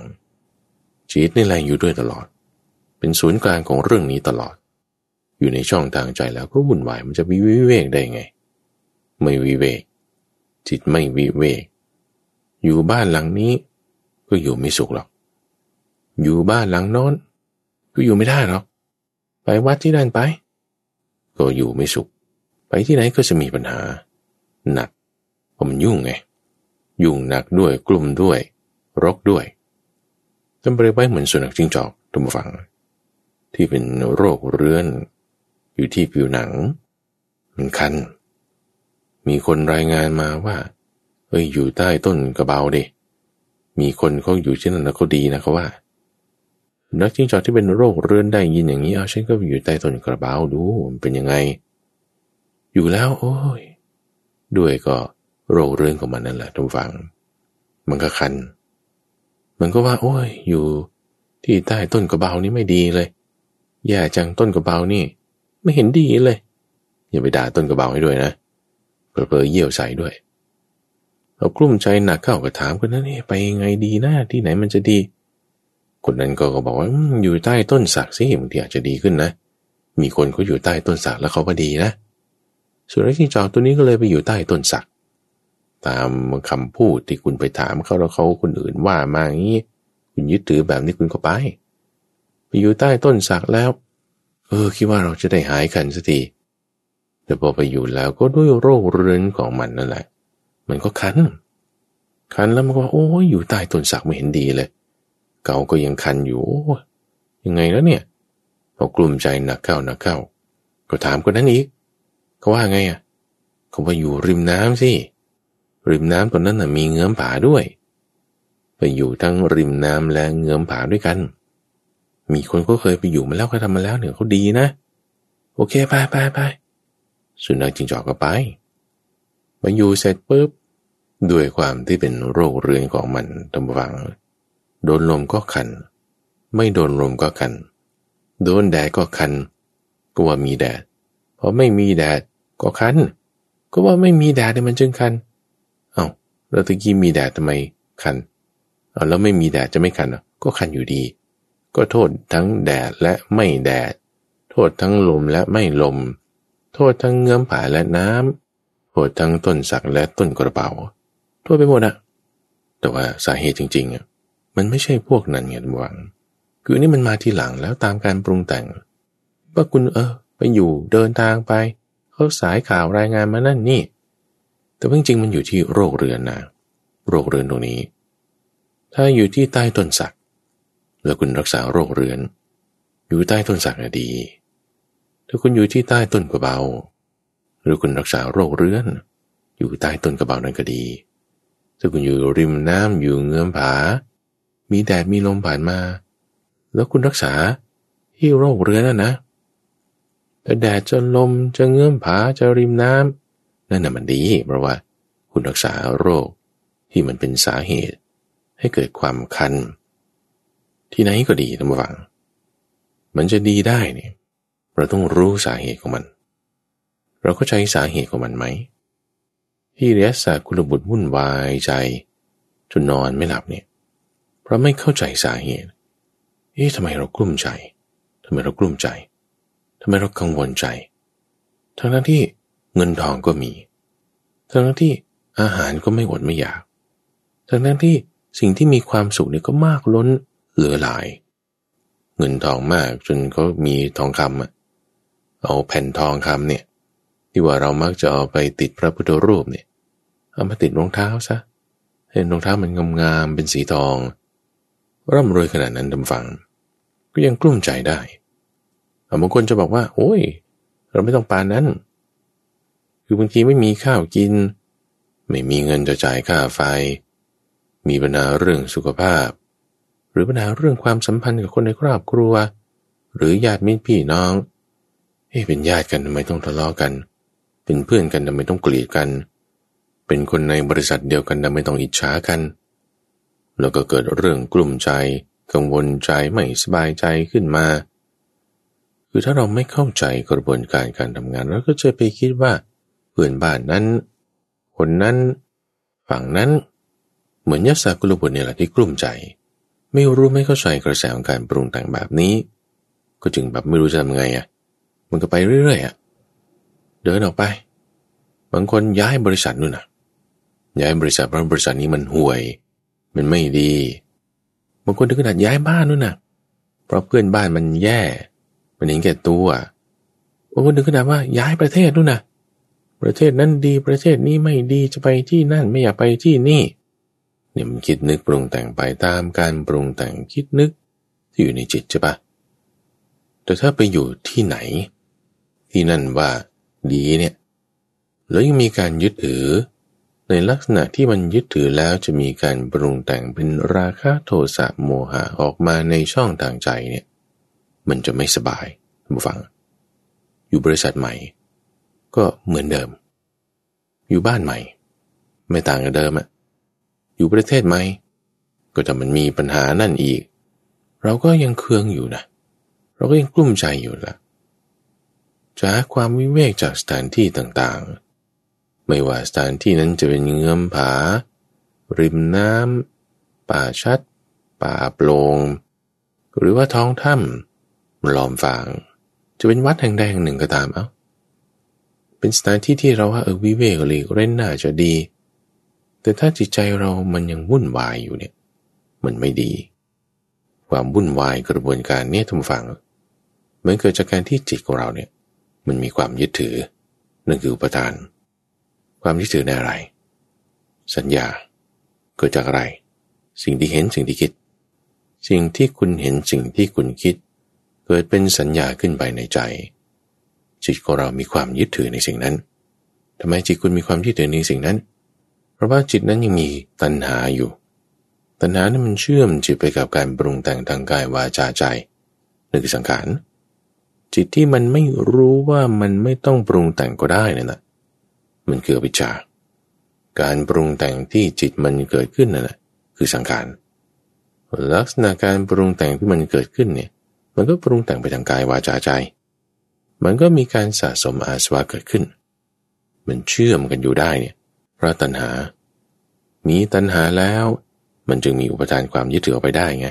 S1: จิตนี่แหละอยู่ด้วยตลอด เป็นศูนย์กลางของเรื่องนี้ตลอด อยู่ในช่องทางใจแล้วก็วุ่นวายมันจะวิวิเวกได้ไง ไม่วิเวก จิตไม่วิเวก อยู่บ้านหลังนี้ ก็อยู่ไม่สุขหรอก อยู่บ้านหลังน้นก็อยู่ไม่ได้หรอก ไปวัดที่นั่นไป ก็อยู่ไม่สุข ไปที่ไหนก็จะมีปัญหา หนักเพราะมันยุ่งไง ยุ่งหนักด้วยกลุ่มด้วย รกด้วยจำเปรียบไว้เหมือนสุนัขจิ้งจอกทุกฝัง ที่เป็นโรคเรื้อน อยู่ที่ผิวหนัง มันคัน มีคนรายงานมาว่า เอ้ยอยู่ใต้ต้นกระเบาเดมีคนเขาอยู่ที่นั่นแล้วเขาดีนะเขาว่า นักจิ้งจอกที่เป็นโรคเรื้อนได้ยินอย่างนี้เอาฉันก็อยู่ใต้ต้นกระเบาดูมันเป็นยังไง อยู่แล้ว โอ้ย ด้วยก็โรคเรื้อนของมันนั่นแหละทุกฝัง มันก็คัน มันก็ว่า โอ้ย อยู่ที่ใต้ต้นกระเบานี่ไม่ดีเลยแย่จังต้นกระเบานี่ ไม่เห็นดีเลย อย่าไปด่าต้นกระเบาให้ด้วยนะเผลอเยี่ยวใส่ด้วยเรากลุ้มใจหนักเข้าก็ถามกันนะนี่ไปยังไงดีนะที่ไหนมันจะดี คนนั้นก็บอกว่าอยู่ใต้ต้นสักสิบางทีอาจจะดีขึ้นนะ มีคนเขาอยู่ใต้ต้นสักแล้วเขาก็ดีนะ ส่วนไอ้จิ้งจอกตัวนี้ก็เลยไปอยู่ใต้ต้นสัก ตามคำพูดที่คุณไปถามเขาแล้วเขาคนอื่นว่ามาอย่างนี้ คุณยึดถือแบบนี้คุณก็ไป ไปอยู่ใต้ต้นสักแล้ว เออ คิดว่าเราจะได้หายคันสักทีแต่พอไปอยู่แล้วก็ด้วยโรคเรื้อนของมันนั่นแหละ มันก็คัน คันแล้วมันก็โอ้ยอยู่ใต้ต้นสักไม่เห็นดีเลย เก่าก็ยังคันอยู่ ยังไงแล้วเนี่ยพอกลุ่มใจหนักเข้าหนักเข้า ก็ถามคนนั้นอีกเขาว่าไงอะเขาว่าอยู่ริมน้ำสิ ริมน้ำตรงนั้นนะมีเงื้อมผาด้วย ไปอยู่ทั้งริมน้ำและเงื้อมผาด้วยกัน มีคนก็เคยไปอยู่มาแล้วเขาทำมาแล้วเนี่ยเขาดีนะ โอเคไปไปไปสุนัขจิงจอกก็ไปมาอยู่เสร็จปุ๊บด้วยความที่เป็นโรคเรื้อนของมันตำวัง โดนลมก็คัน ไม่โดนลมก็คัน โดนแดดก็คัน ก็ว่ามีแดดพอไม่มีแดดก็คัน ก็ว่าไม่มีแดดเนี่ยมันจึงคัน เอา้าแล้วตะกี้มีแดดทำไมคันเอาแล้วไม่มีแดดจะไม่คันอะก็คันอยู่ดี ก็โทษทั้งแดดและไม่แดด โทษทั้งลมและไม่ลม โทษทั้งเงื้อมผาและน้ำโทษทั้งต้นสักและต้นกระเป๋าโทษไปหมดอะแต่ว่าสาเหตุจริงๆอะ มันไม่ใช่พวกนั้นไงหวังคือนี่มันมาทีหลังแล้วตามการปรุงแต่ง ว่าคุณเออ ไปอยู่เดินทางไปเขาสายข่าวรายงานมานั่นนี่ แต่จริงๆมันอยู่ที่โรคเรือนนะโรคเรือนตรงนี้ ถ้าอยู่ที่ใต้ต้นสักแล้วคุณรักษาโรคเรือน อยู่ใต้ต้นสักดี ถ้าคุณอยู่ที่ใต้ต้นกระเบา หรือคุณรักษาโรคเรือน อยู่ใต้ต้นกระเบานั้นก็ดี ถ้าคุณอยู่ริมน้ำอยู่เงื้อมผา มีแดดมีลมผ่านมา แล้วคุณรักษาที่โรคเรือนนะนะแต่แดดจะลมจะเงื้อมผาจะริมน้ำนั่นน่ะมันดีเพราะว่าคุณรักษาโรคที่มันเป็นสาเหตุ ให้เกิดความคัน ที่ไหนก็ดีทั้งฝัง มันจะดีได้เนี่ยเราต้องรู้สาเหตุของมัน เราก็ใช้สาเหตุของมันไหม ที่เรียสากุลบุตรวุ่นวายใจจนนอนไม่หลับเนี่ย เพราะไม่เข้าใจสาเหตุ เอ๊ะทำไมเรากลุ้มใจทำไมเรากลุ้มใจทำไมเรากังวลใจ ทั้งนั้นที่เงินทองก็มี ทั้งที่อาหารก็ไม่อดไม่อยาก ทั้งนั้นที่สิ่งที่มีความสุขเนี่ยก็มากล้นเหลือหลาย เงินทองมากจนเขามีทองคำเอาแผ่นทองคำเนี่ยที่ว่าเรามักจะเอาไปติดพระพุทธรูปเนี่ย เอามาติดรองเท้าซะเห็นรองเท้ามันงามๆเป็นสีทอง ร่ำรวยขนาดนั้นดำฟัง ก็ยังกลุ้มใจได้บางคนจะบอกว่า โอ้ย เราไม่ต้องปานนั้น คือบางทีไม่มีข้าวกิน ไม่มีเงินจะจ่ายค่าไฟ มีปัญหาเรื่องสุขภาพ หรือปัญหาเรื่องความสัมพันธ์กับคนในครอบครัว หรือญาติมิตรพี่น้องเฮ้เป็นญาติกันทำไมต้องทะเลาะกัน เป็นเพื่อนกันทำไมต้องเกลียดกัน เป็นคนในบริษัทเดียวกันทำไมต้องอิจฉากัน แล้วก็เกิดเรื่องกลุ่มใจ กังวลใจไม่สบายใจขึ้นมา คือถ้าเราไม่เข้าใจกระบวนการการทำงานเราก็จะไปคิดว่าเพื่อนบ้านนั้น คนนั้น ฝั่งนั้น เหมือนยศกุลบุตรเนี่ยแหละที่กลุ้มใจ ไม่รู้ไม่เข้าใจกระแสของการปรุงแต่งแบบนี้ ก็จึงแบบไม่รู้จะทำไงอะ่ะมันก็ไปเรื่อยๆอะ่ะเดินออกไป บางคนย้ายบริษัทนู่นน่ะ ย้ายบริษัทเพราะบริษัทนี้มันห่วย มันไม่ดีบางคนถึงขนาดย้ายบ้านนู่นนะเพราะเพื่อนบ้านมันแย่ มันเห็นแก่ตัวบางคนถึงขนาดว่าย้ายประเทศนู่นนะประเทศนั้นดีประเทศนี้ไม่ดีจะไปที่นั่นไม่อยากไปที่นี่เนี่ยมันคิดนึกปรุงแต่งไปตามการปรุงแต่งคิดนึกที่อยู่ในจิตใช่ปะแต่ถ้าไปอยู่ที่ไหน ที่นั่นว่าดีเนี่ย แล้วยังมีการยึดถือ ในลักษณะที่มันยึดถือแล้วจะมีการปรุงแต่งเป็นราคะโทสะโมหะออกมาในช่องทางใจเนี่ยมันจะไม่สบายผู้ฟัง อยู่บริษัทใหม่ ก็เหมือนเดิม อยู่บ้านใหม่ ไม่ต่างกับเดิมอะอยู่ประเทศไหม่ ก็จะมันมีปัญหานั่นอีก เราก็ยังเคืองอยู่นะ เราก็ยังกลุ้มใจอยู่ละจากความวิเวกจากสถานที่ต่างๆ ไม่ว่าสถานที่นั้นจะเป็นเงื้อมผา ริมน้ำ ป่าชัด ป่าโปลงหรือว่าท้องถ้ำล้อมฝาง จะเป็นวัดแห่งใดแห่งหนึ่งก็ตามเอา้า เป็นสถานที่ที่เราว่าเออวิเวกหลีกเล่นน่าจะดี แต่ถ้าจิตใจเรามันยังวุ่นวายอยู่เนี่ย มันไม่ดี ความวุ่นวายกระบวนการเนี่ยทุกฝังมันเกิดจากการที่จิตของเราเนี่ย มันมีความยึดถือ นั่นคืออุปทาน ความยึดถือในอะไร สัญญา เกิดจากอะไร สิ่งที่เห็นสิ่งที่คิด สิ่งที่คุณเห็นสิ่งที่คุณคิด เกิดเป็นสัญญาขึ้นไปในใจ จิตของเรามีความยึดถือในสิ่งนั้นทำไมจิตคุณมีความยึดถือในสิ่งนั้น เพราะว่าจิตนั้นยังมีตัณหาอยู่ ตัณหานั้นมันเชื่อมจิตไปกับการปรุงแต่งทางกายวาจาใจนั่นคือสังขารจิตที่มันไม่รู้ว่ามันไม่ต้องปรุงแต่งก็ได้นั่นแหะ มันคือวิชา การปรุงแต่งที่จิตมันเกิดขึ้นนั่นแหละคือสังขาร ลักษณะการปรุงแต่งที่มันเกิดขึ้นเนี่ย มันก็ปรุงแต่งไปทางกายวาจาใจ มันก็มีการสะสมอาสวะเกิดขึ้น มันเชื่อมกันอยู่ได้เนี่ยราะตัณหา มีตัณหาแล้ว มันจึงมีอุปทานความยึดถือไปได้ไง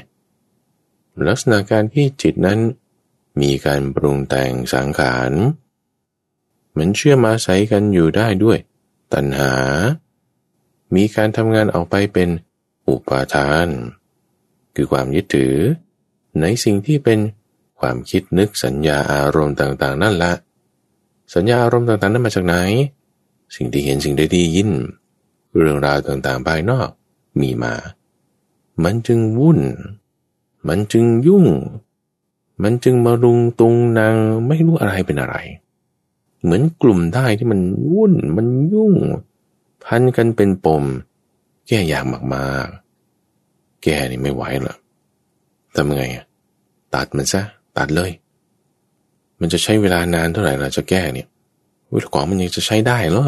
S1: ลักษณะการที่จิตนั้น มีการปรุงแต่งสังขาร มันเชื่อมาใส่กันอยู่ได้ด้วย ตัณหา มีการทำงานออกไปเป็นอุปาทาน คือความยึดถือ ในสิ่งที่เป็นความคิดนึกสัญญาอารมณ์ต่างๆ นั่นละ สัญญาอารมณ์ต่างๆ นั้นมาจากไหน สิ่งที่เห็นสิ่งได้ดียิน เรื่องราวต่างๆภายนอกมีมา มันจึงวุ่น มันจึงยุ่ง มันจึงมารุงตุงนางไม่รู้อะไรเป็นอะไร เหมือนกลุ่มได้ที่มันวุ่นมันยุ่ง พันกันเป็นปม แก้ยากมากๆ แก้นี่ไม่ไหวหรอกทำไงตัดมันซะ ตัดเลย มันจะใช้เวลานานเท่าไหร่เราจะแก้เนี่ยวิธีของมันยังจะใช้ได้เหรอ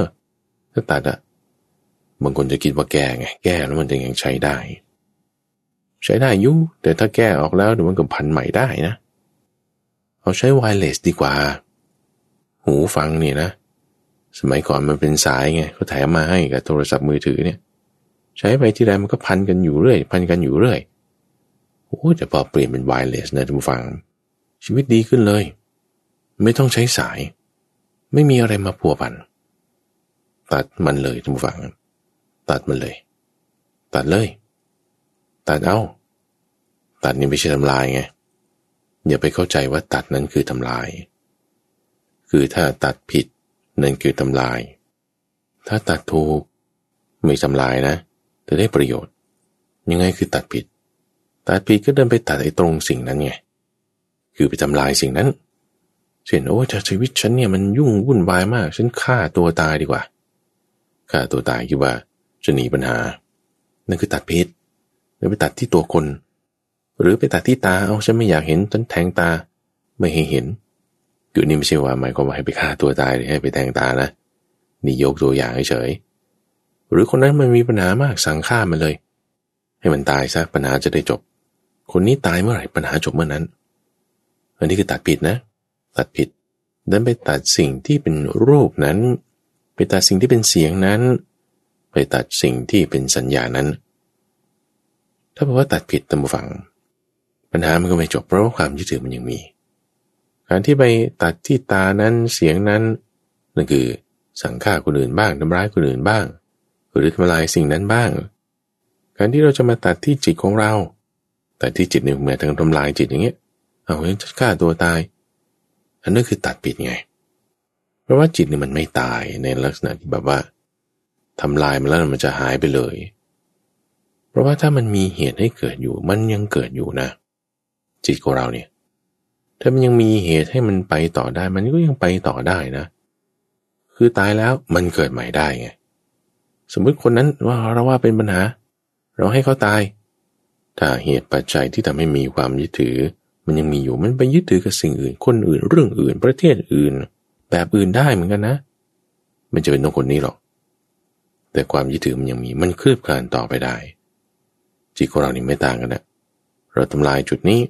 S1: ถ้าตัดอะบางคนจะคิดว่าแก้ไง แก้แล้วมันจะยังใช้ได้ ใช้ได้ยุ่แต่ถ้าแก้ออกแล้วเดี๋ยวมันก็พันใหม่ได้นะ เอาใช้ไวเลสดีกว่า หูฟังนี่นะ สมัยก่อนมันเป็นสายไงเขาแถมมาให้กับโทรศัพท์มือถือเนี่ย ใช้ไปที่ใดมันก็พันกันอยู่เรื่อย พันกันอยู่เรื่อยโอ้แต่พอเปลี่ยนเป็นไวเลสนะทุกฟัง ชีวิตดีขึ้นเลย ไม่ต้องใช้สาย ไม่มีอะไรมาพัวพัน ตัดมันเลยทุกฝัง ตัดมันเลย ตัดเลย ตัดเอา ตัดนี่ไม่ใช่ทำลายไงอย่าไปเข้าใจว่าตัดนั้นคือทำลาย คือถ้าตัดผิดนั่นคือทำลาย ถ้าตัดถูกไม่ทำลายนะจะได้ประโยชน์ ยังไงคือตัดผิด ตัดผิดก็เดินไปตัดไอ้ตรงสิ่งนั้นไง คือไปทำลายสิ่งนั้น เช่นโอ้ชีวิตฉันเนี่ยมันยุ่งวุ่นวายมาก ฉันฆ่าตัวตายดีกว่า ฆ่าตัวตายคิดว่าจะหนีปัญหา นั่นคือตัดพิษหรือไปตัดที่ตัวคน หรือไปตัดที่ตา เอาฉันไม่อยากเห็นฉันแทงตา ไม่ให้เห็น คือนี่ไม่ใช่ว่าหมายความว่าให้ไปฆ่าตัวตายหรือให้ไปแทงตานะนี่ยกตัวอย่างเฉยหรือคนนั้นมันมีปัญหามากสั่งฆ่ามันเลย ให้มันตายซะปัญหาจะได้จบ คนนี้ตายเมื่อไหร่ปัญหาจบเมื่อนั้น อันนี้คือตัดผิดนะ ตัดผิดดันไปตัดสิ่งที่เป็นรูปนั้น ไปตัดสิ่งที่เป็นเสียงนั้น ไปตัดสิ่งที่เป็นสัญญานั้น ถ้าบอกว่าตัดผิดตามฝัง ปัญหามันก็ไม่จบเพราะว่าความยึดถือมันยังมี การที่ไปตัดที่ตานั้นเสียงนั้นนั่นคือสั่งฆ่าคนอื่นบ้างทำร้ายคนอื่นบ้าง หรือทำลายสิ่งนั้นบ้าง การที่เราจะมาตัดที่จิตของเรา แต่ที่จิตเนี่ยเหมือนทางทำลายจิตอย่างเงี้ยเอาเฮ้ยจะฆ่าตัวตาย อันนั้นคือตัดผิดไง เพราะว่าจิตเนี่ยมันไม่ตายในลักษณะที่แบบว่าทำลายมันแล้วมันจะหายไปเลย เพราะว่าถ้ามันมีเหตุให้เกิดอยู่ มันยังเกิดอยู่นะ จิตของเราเนี่ย ถ้ามันยังมีเหตุให้มันไปต่อได้ มันก็ยังไปต่อได้นะ คือตายแล้วมันเกิดใหม่ได้ไง สมมุติคนนั้นว่าเราว่าเป็นปัญหา เราให้เขาตาย ถ้าเหตุปัจจัยที่ทำให้มีความยึดถือ มันยังมีอยู่ มันไปยึดถือกับสิ่งอื่น คนอื่น เรื่องอื่น ประเทศอื่น แบบอื่นได้เหมือนกันนะ มันจะเป็นต้องคนนี้หรอก แต่ความยึดถือมันยังมี มันคืบคลานต่อไปได้จิตของเรานี่ไม่ต่างกันนะเราทำลายจุดนี้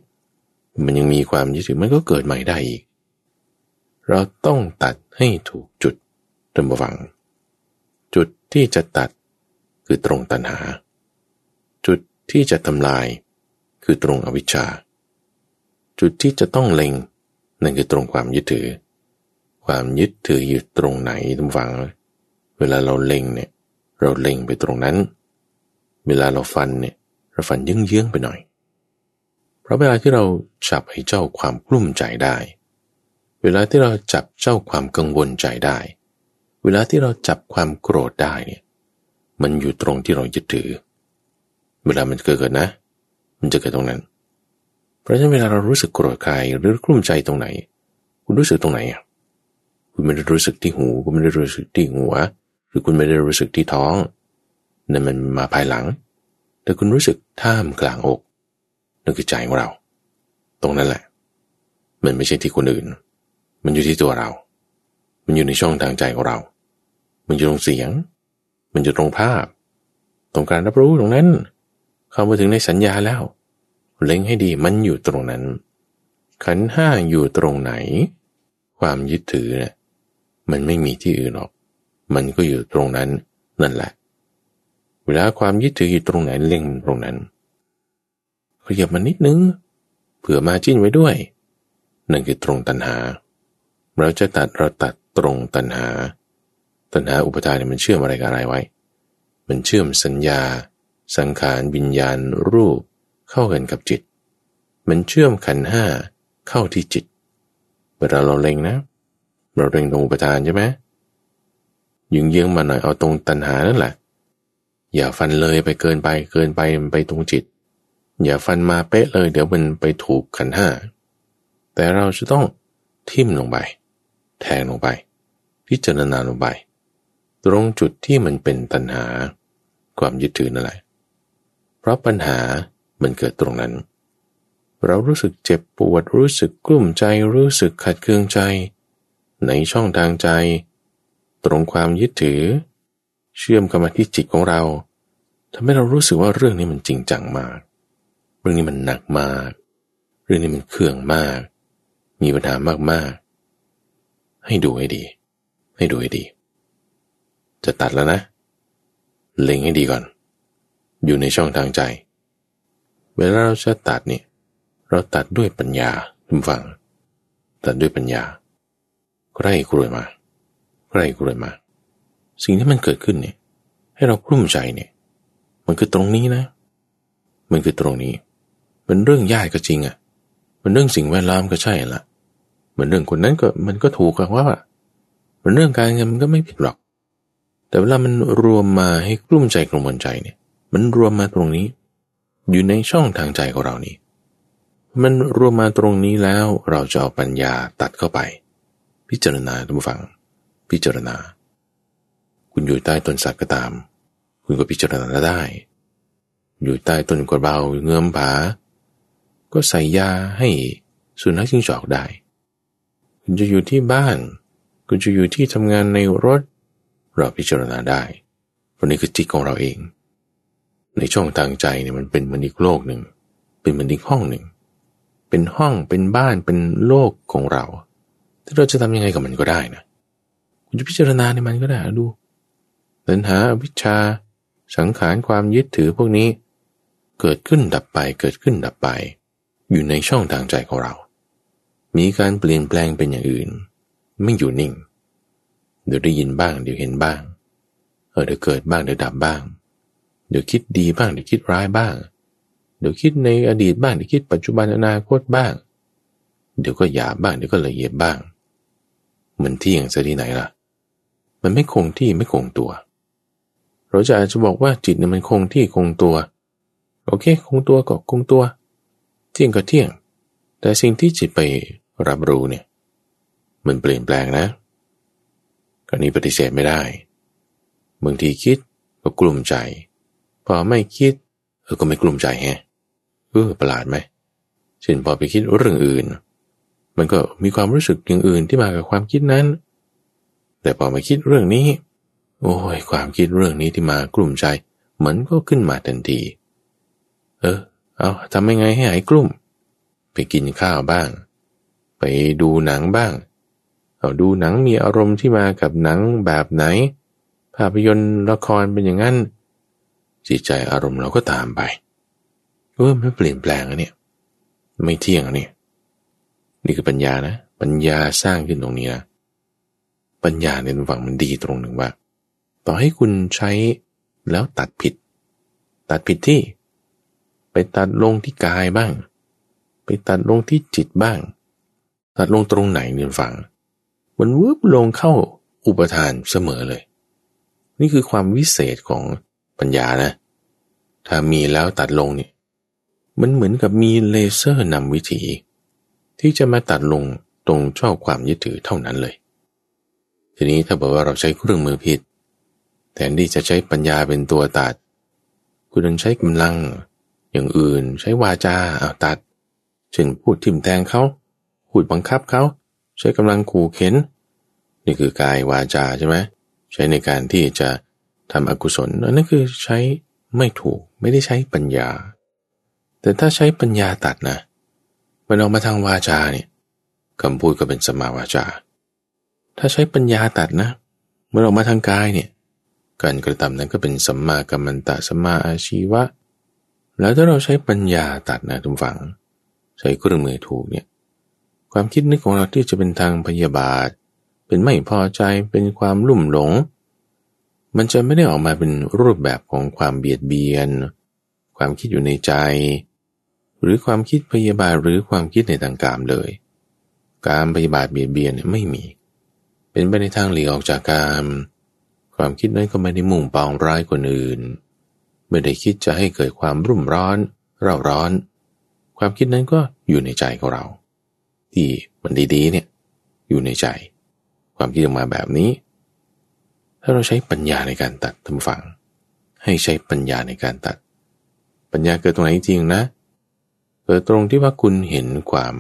S1: มันยังมีความยึดถือมันก็เกิดใหม่ได้อีก เราต้องตัดให้ถูกจุดตามฟัง จุดที่จะตัดคือตรงตัณหา จุดที่จะทำลายคือตรงอวิชชา จุดที่จะต้องเล็งนั่นคือตรงความยึดถือ ความยึดถืออยู่ตรงไหนทุกฝัง เวลาเราเล็งเนี่ย เราเล็งไปตรงนั้น เวลาเราฟันเนี่ย เราฟันเยื้องๆไปหน่อย เพราะเวลาที่เราจับให้เจ้าความกลุ้มใจได้ เวลาที่เราจับเจ้าความกังวลใจได้ เวลาที่เราจับความโกรธได้เนี่ย มันอยู่ตรงที่เรายึดถือ เวลามันเกิดนะ มันจะเกิดตรงนั้น เพราะฉะนั้นเวลาเรารู้สึกโกรธใครหรือกลุ้มใจตรงไหน คุณรู้สึกตรงไหนอะคุณไม่ได้รู้สึกที่หู คุณไม่ได้รู้สึกที่หัว หรือคุณไม่ได้รู้สึกที่ท้องนั่นมันมาภายหลัง แต่คุณรู้สึกท่ามกลางอก นั่นคือใจของเรา ตรงนั้นแหละ มันไม่ใช่ที่คนอื่น มันอยู่ที่ตัวเรา มันอยู่ในช่องทางใจของเรา มันอยู่ตรงเสียง มันอยู่ตรงภาพ ตรงการรับรู้ตรงนั้น เข้ามาถึงในสัญญาแล้ว เล็งให้ดีมันอยู่ตรงนั้น ขันห้าอยู่ตรงไหน ความยึดถือเนี่ยมันไม่มีที่อื่นหรอก มันก็อยู่ตรงนั้นนั่นแหละ เวลาความยึดถืออยู่ตรงไหนเล็งตรงนั้น ขยับมานิดนึง เผื่อมาจิ้นไว้ด้วย นั่นคือตรงตัณหา เราจะตัดเราตัดตรงตัณหา ตัณหาอุปทานเนี่ยมันเชื่อมอะไรกับอะไรไว้ มันเชื่อมสัญญา สังขารวิญญาณรูป เข้ากันกับจิต มันเชื่อมขันห้าเข้าที่จิต เวลาเราเล็งนะ เราเล็งตรงอุปทานใช่ไหมยิงเยื้องมาหน่อยเอาตรงตัณหานั่นแหละ อย่าฟันเลยไปเกินไปเกินไปไปตรงจิต อย่าฟันมาเป๊ะเลย เดี๋ยวมันไปถูกขันห้า แต่เราจะต้องทิ่มลงไป แทงลงไป พิจารณาลงไป ตรงจุดที่มันเป็นตัณหา ความยึดถือนั่นแหละเพราะปัญหามันเกิดตรงนั้น เรารู้สึกเจ็บปวดรู้สึกกลุ้มใจรู้สึกขัดเคืองใจ ในช่องทางใจ ตรงความยึดถือ เชื่อมกับมาที่จิตของเราทำให้เรารู้สึกว่าเรื่องนี้มันจริงจังมาก เรื่องนี้มันหนักมาก เรื่องนี้มันเครื่องมาก มีปัญหามากๆ ให้ดูให้ดี ให้ดูให้ดี จะตัดแล้วนะ เล็งให้ดีก่อน อยู่ในช่องทางใจ เวลาเราจะตัดเนี่ย เราตัดด้วยปัญญาทุกฝัง ตัดด้วยปัญญาใกล้กรวยมาใกล้กลัวมา สิ่งที่มันเกิดขึ้นเนี่ย ให้เรากลุ้มใจเนี่ย มันคือตรงนี้นะ มันคือตรงนี้ เป็นเรื่องยากก็จริงอะ่ะ มันเรื่องสิ่งแวดล้อมก็ใช่ละมันเรื่องคนนั้นก็มันก็ถูกกับว่ามันเรื่องการเงินมันก็ไม่ผิดหรอก แต่เวลามันรวมมาให้กลุ้มใจกลมใจเนี่ย มันรวมมาตรงนี้ อยู่ในช่องทางใจของเรานี่มันรวมมาตรงนี้แล้วเราจะเอาปัญญาตัดเข้าไป พิจารณาทุกฝัง พิจารณา คุณอยู่ใต้ต้นสักก็ตาม คุณก็พิจารณาได้ อยู่ใต้ต้นกระเบาเงื้อมผา ก็ใส่ยาให้สุนัขจิ้งจอกได้ คุณจะอยู่ที่บ้าน คุณจะอยู่ที่ทำงานในรถ เราพิจารณาได้เพราะนี่คือจิตของเราเอง ในช่องทางใจเนี่ยมันเป็นมันอีกโลกหนึ่ง เป็นมันอีกห้องหนึ่ง เป็นห้องเป็นบ้านเป็นโลกของเราที่เราจะทำยังไงกับมันก็ได้นะคุณจะพิจารณาในมันก็ได้ดูตัณหาวิชา สังขารความยึดถือพวกนี้ เกิดขึ้นดับไปเกิดขึ้นดับไป อยู่ในช่องทางใจของเรา มีการเปลี่ยนแปลงเป็นอย่างอื่น ไม่อยู่นิ่ง เดี๋ยวได้ยินบ้าง เดี๋ยวเห็นบ้าง เออเดี๋ยวเกิดบ้างเดี๋ยวดับบ้าง เดี๋ยวคิดดีบ้างเดี๋ยวคิดร้ายบ้าง เดี๋ยวคิดในอดีตบ้างเดี๋ยวคิดปัจจุบันอนาคตบ้าง เดี๋ยวก็หยาบบ้างเดี๋ยวก็ละเอียดบ้าง เหมือนที่อย่างจะที่ไหนล่ะ มันไม่คงที่ไม่คงตัว เราจะอาจจะบอกว่าจิตเนี่ยมันคงที่คงตัว โอเค คงตัวก็คงตัว เที่ยงก็เที่ยง แต่สิ่งที่จิตไปรับรู้เนี่ยมันเปลี่ยนแปลงนะกรณีปฏิเสธไม่ได้บางทีคิดก็กลุ่มใจ พอไม่คิดเออก็ไม่กลุ่มใจแฮะเออประหลาดไหมเช่นพอไปคิดเรื่องอื่น มันก็มีความรู้สึกอย่างอื่นที่มากับความคิดนั้น แต่พอมาคิดเรื่องนี้ โอ้ยความคิดเรื่องนี้ที่มากลุ่มใจ เหมือนก็ขึ้นมาทันที เออ เอาทำยังไงให้หายกลุ่ม ไปกินข้าวบ้าง ไปดูหนังบ้าง เอาดูหนังมีอารมณ์ที่มากับหนังแบบไหน ภาพยนตร์ละครเป็นอย่างนั้น จิตใจอารมณ์เราก็ตามไปเออไม่เปลี่ยนแปลงอะเนี่ย ไม่เที่ยงอะเนี่ย นี่คือปัญญานะ ปัญญาสร้างขึ้นตรงนี้นะปัญญาในฝั่งมันดีตรงหนึ่งว่า ต่อให้คุณใช้แล้วตัดผิด ตัดผิดที่ ไปตัดลงที่กายบ้าง ไปตัดลงที่จิตบ้าง ตัดลงตรงไหนเนี่ยฝัง มันวืบลงเข้าอุปทานเสมอเลย นี่คือความวิเศษของปัญญานะ ถ้ามีแล้วตัดลงเนี่ย มันเหมือนกับมีเลเซอร์นำวิธี ที่จะมาตัดลงตรงช่อความยึดถือเท่านั้นเลย ทีนี้ถ้าบอกว่าเราใช้เครื่องมือผิดแทนที่จะใช้ปัญญาเป็นตัวตัด คุณต้องใช้กำลัง อย่างอื่นใช้วาจาเอาตัดเช่นพูดทิมแทงเขาพูดบังคับเขา ใช้กำลังขู่เข็น นี่คือกายวาจาใช่ไหมใช้ในการที่จะทำอกุศลนั่นคือใช้ไม่ถูกไม่ได้ใช้ปัญญา แต่ถ้าใช้ปัญญาตัดนะมันออกมาทางวาจาเนี่ยคำพูดก็เป็นสมาวาจา ถ้าใช้ปัญญาตัดนะมันออกมาทางกายเนี่ยการกระทำนั้นก็เป็นสัมมากัมมันตะสัมมาอาชีวะ แล้วถ้าเราใช้ปัญญาตัดนะทุกฝัง ใช้เครื่องมือถูกเนี่ยความคิดนึกของเราที่จะเป็นทางพยาบาท เป็นไม่พอใจเป็นความลุ่มหลง มันจะไม่ได้ออกมาเป็นรูปแบบของความเบียดเบียน ความคิดอยู่ในใจ หรือความคิดพยาบาทหรือความคิดในทางกามเลย การพยาบาทเบียดเบียนไม่มี เป็นไปในทางหลีกออกจากกามความคิดนั้นก็ไม่ได้มุ่งปองร้ายคนอื่น ไม่ได้คิดจะให้เกิดความรุ่มร้อนเร่าร้อน ความคิดนั้นก็อยู่ในใจของเรา ที่มันดีๆเนี่ยอยู่ในใจ ความคิดออกมาแบบนี้ ถ้าเราใช้ปัญญาในการตัดทำฝัง ให้ใช้ปัญญาในการตัด ปัญญาเกิดตรงไหนจริงนะเกิดตรงที่ว่าคุณเห็นความ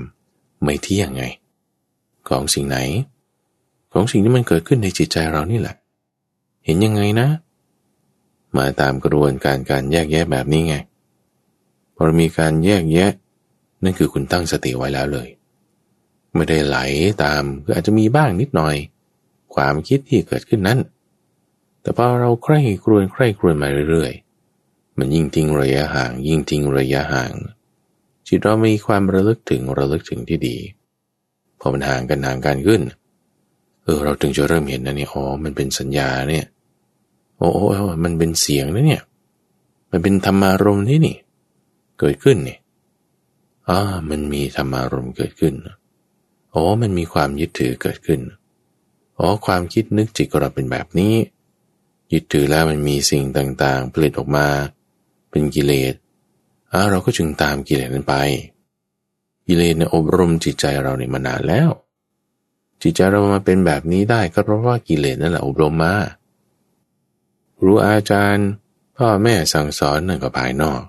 S1: ไม่เที่ยงไง ของสิ่งไหน ของสิ่งที่มันเกิดขึ้นในจิตใจเรานี่แหละ เห็นยังไงนะ มาตามกระบวนการการแยกแยะแบบนี้ไงพอมีการแยกแยะ นั่นคือคุณตั้งสติไว้แล้วเลย ไม่ได้ไหลตามคืออาจจะมีบ้างนิดหน่อย ความคิดที่เกิดขึ้นนั้น แต่พอเราใคร่ครวญใคร่ครวญมาเรื่อยๆ มันยิ่งทิ้งระยะห่าง ยิ่งทิ้งระยะห่างจิตเรามีความระลึกถึงระลึกถึงที่ดีพอมันห่างกันห่างกันขึ้นเออเราถึงจะเริ่มเห็นนะเนี่ยอ๋อมันเป็นสัญญาเนี่ย โอ้โอ้มันเป็นเสียงนะเนี่ย มันเป็นธรรมารมณ์ที่นี่ เกิดขึ้นนี่อ่ามันมีธรรมารมณ์เกิดขึ้นโอ๋อมันมีความยึดถือเกิดขึ้นอ๋อความคิดนึกจิตเราเป็นแบบนี้ ยึดถือแล้วมันมีสิ่งต่างๆผลิตออกมา เป็นกิเลสอ่าเราก็จึงตามกิเลสนั้นไป กิเลสเนี่ยอบรมจิตใจเราเนี่ยมานานแล้ว จิตใจเรามาเป็นแบบนี้ได้ก็เพราะว่ากิเลสนั่นแหละอบรมมา รู้อาจารย์ พ่อแม่สั่งสอนนั่นก็ภายนอก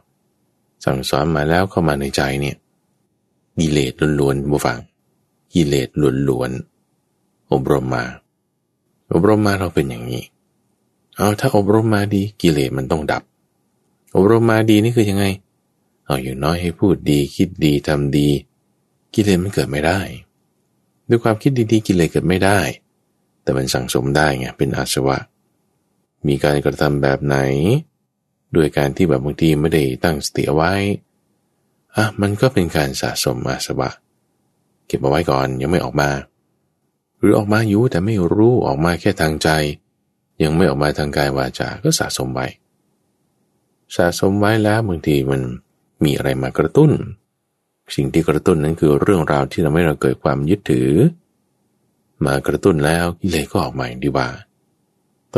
S1: สั่งสอนมาแล้วเข้ามาในใจเนี่ยกิเลสล้วนๆบูฟังกิเลสล้วนๆอบรมมา อบรมมาเราเป็นอย่างนี้ เอาถ้าอบรมมาดีกิเลสมันต้องดับ อบรมมาดีนี่คือยังไง เอาอย่างน้อยให้พูดดี คิดดีทำดี กิเลสมันเกิดไม่ได้ ด้วยความคิดดีๆ กิเลสเกิดไม่ได้ แต่มันสั่งสมได้ไงเป็นอาสวะ มีการกระทำแบบไหนโดยการที่แบบบางทีไม่ได้ตั้งสติเอาไว้อะมันก็เป็นการสะสมอาสวะ เก็บเอาไว้ก่อนยังไม่ออกมา หรือออกมาอยู่แต่ไม่รู้ออกมาแค่ทางใจ ยังไม่ออกมาทางกายวาจาก็สะสมไว้ สะสมไว้แล้วบางทีมันมีอะไรมากระตุ้น สิ่งที่กระตุ้นนั้นคือเรื่องราวที่ทำให้เราเกิดความยึดถือ มากระตุ้นแล้วกิเลสก็ออกมาดีว่า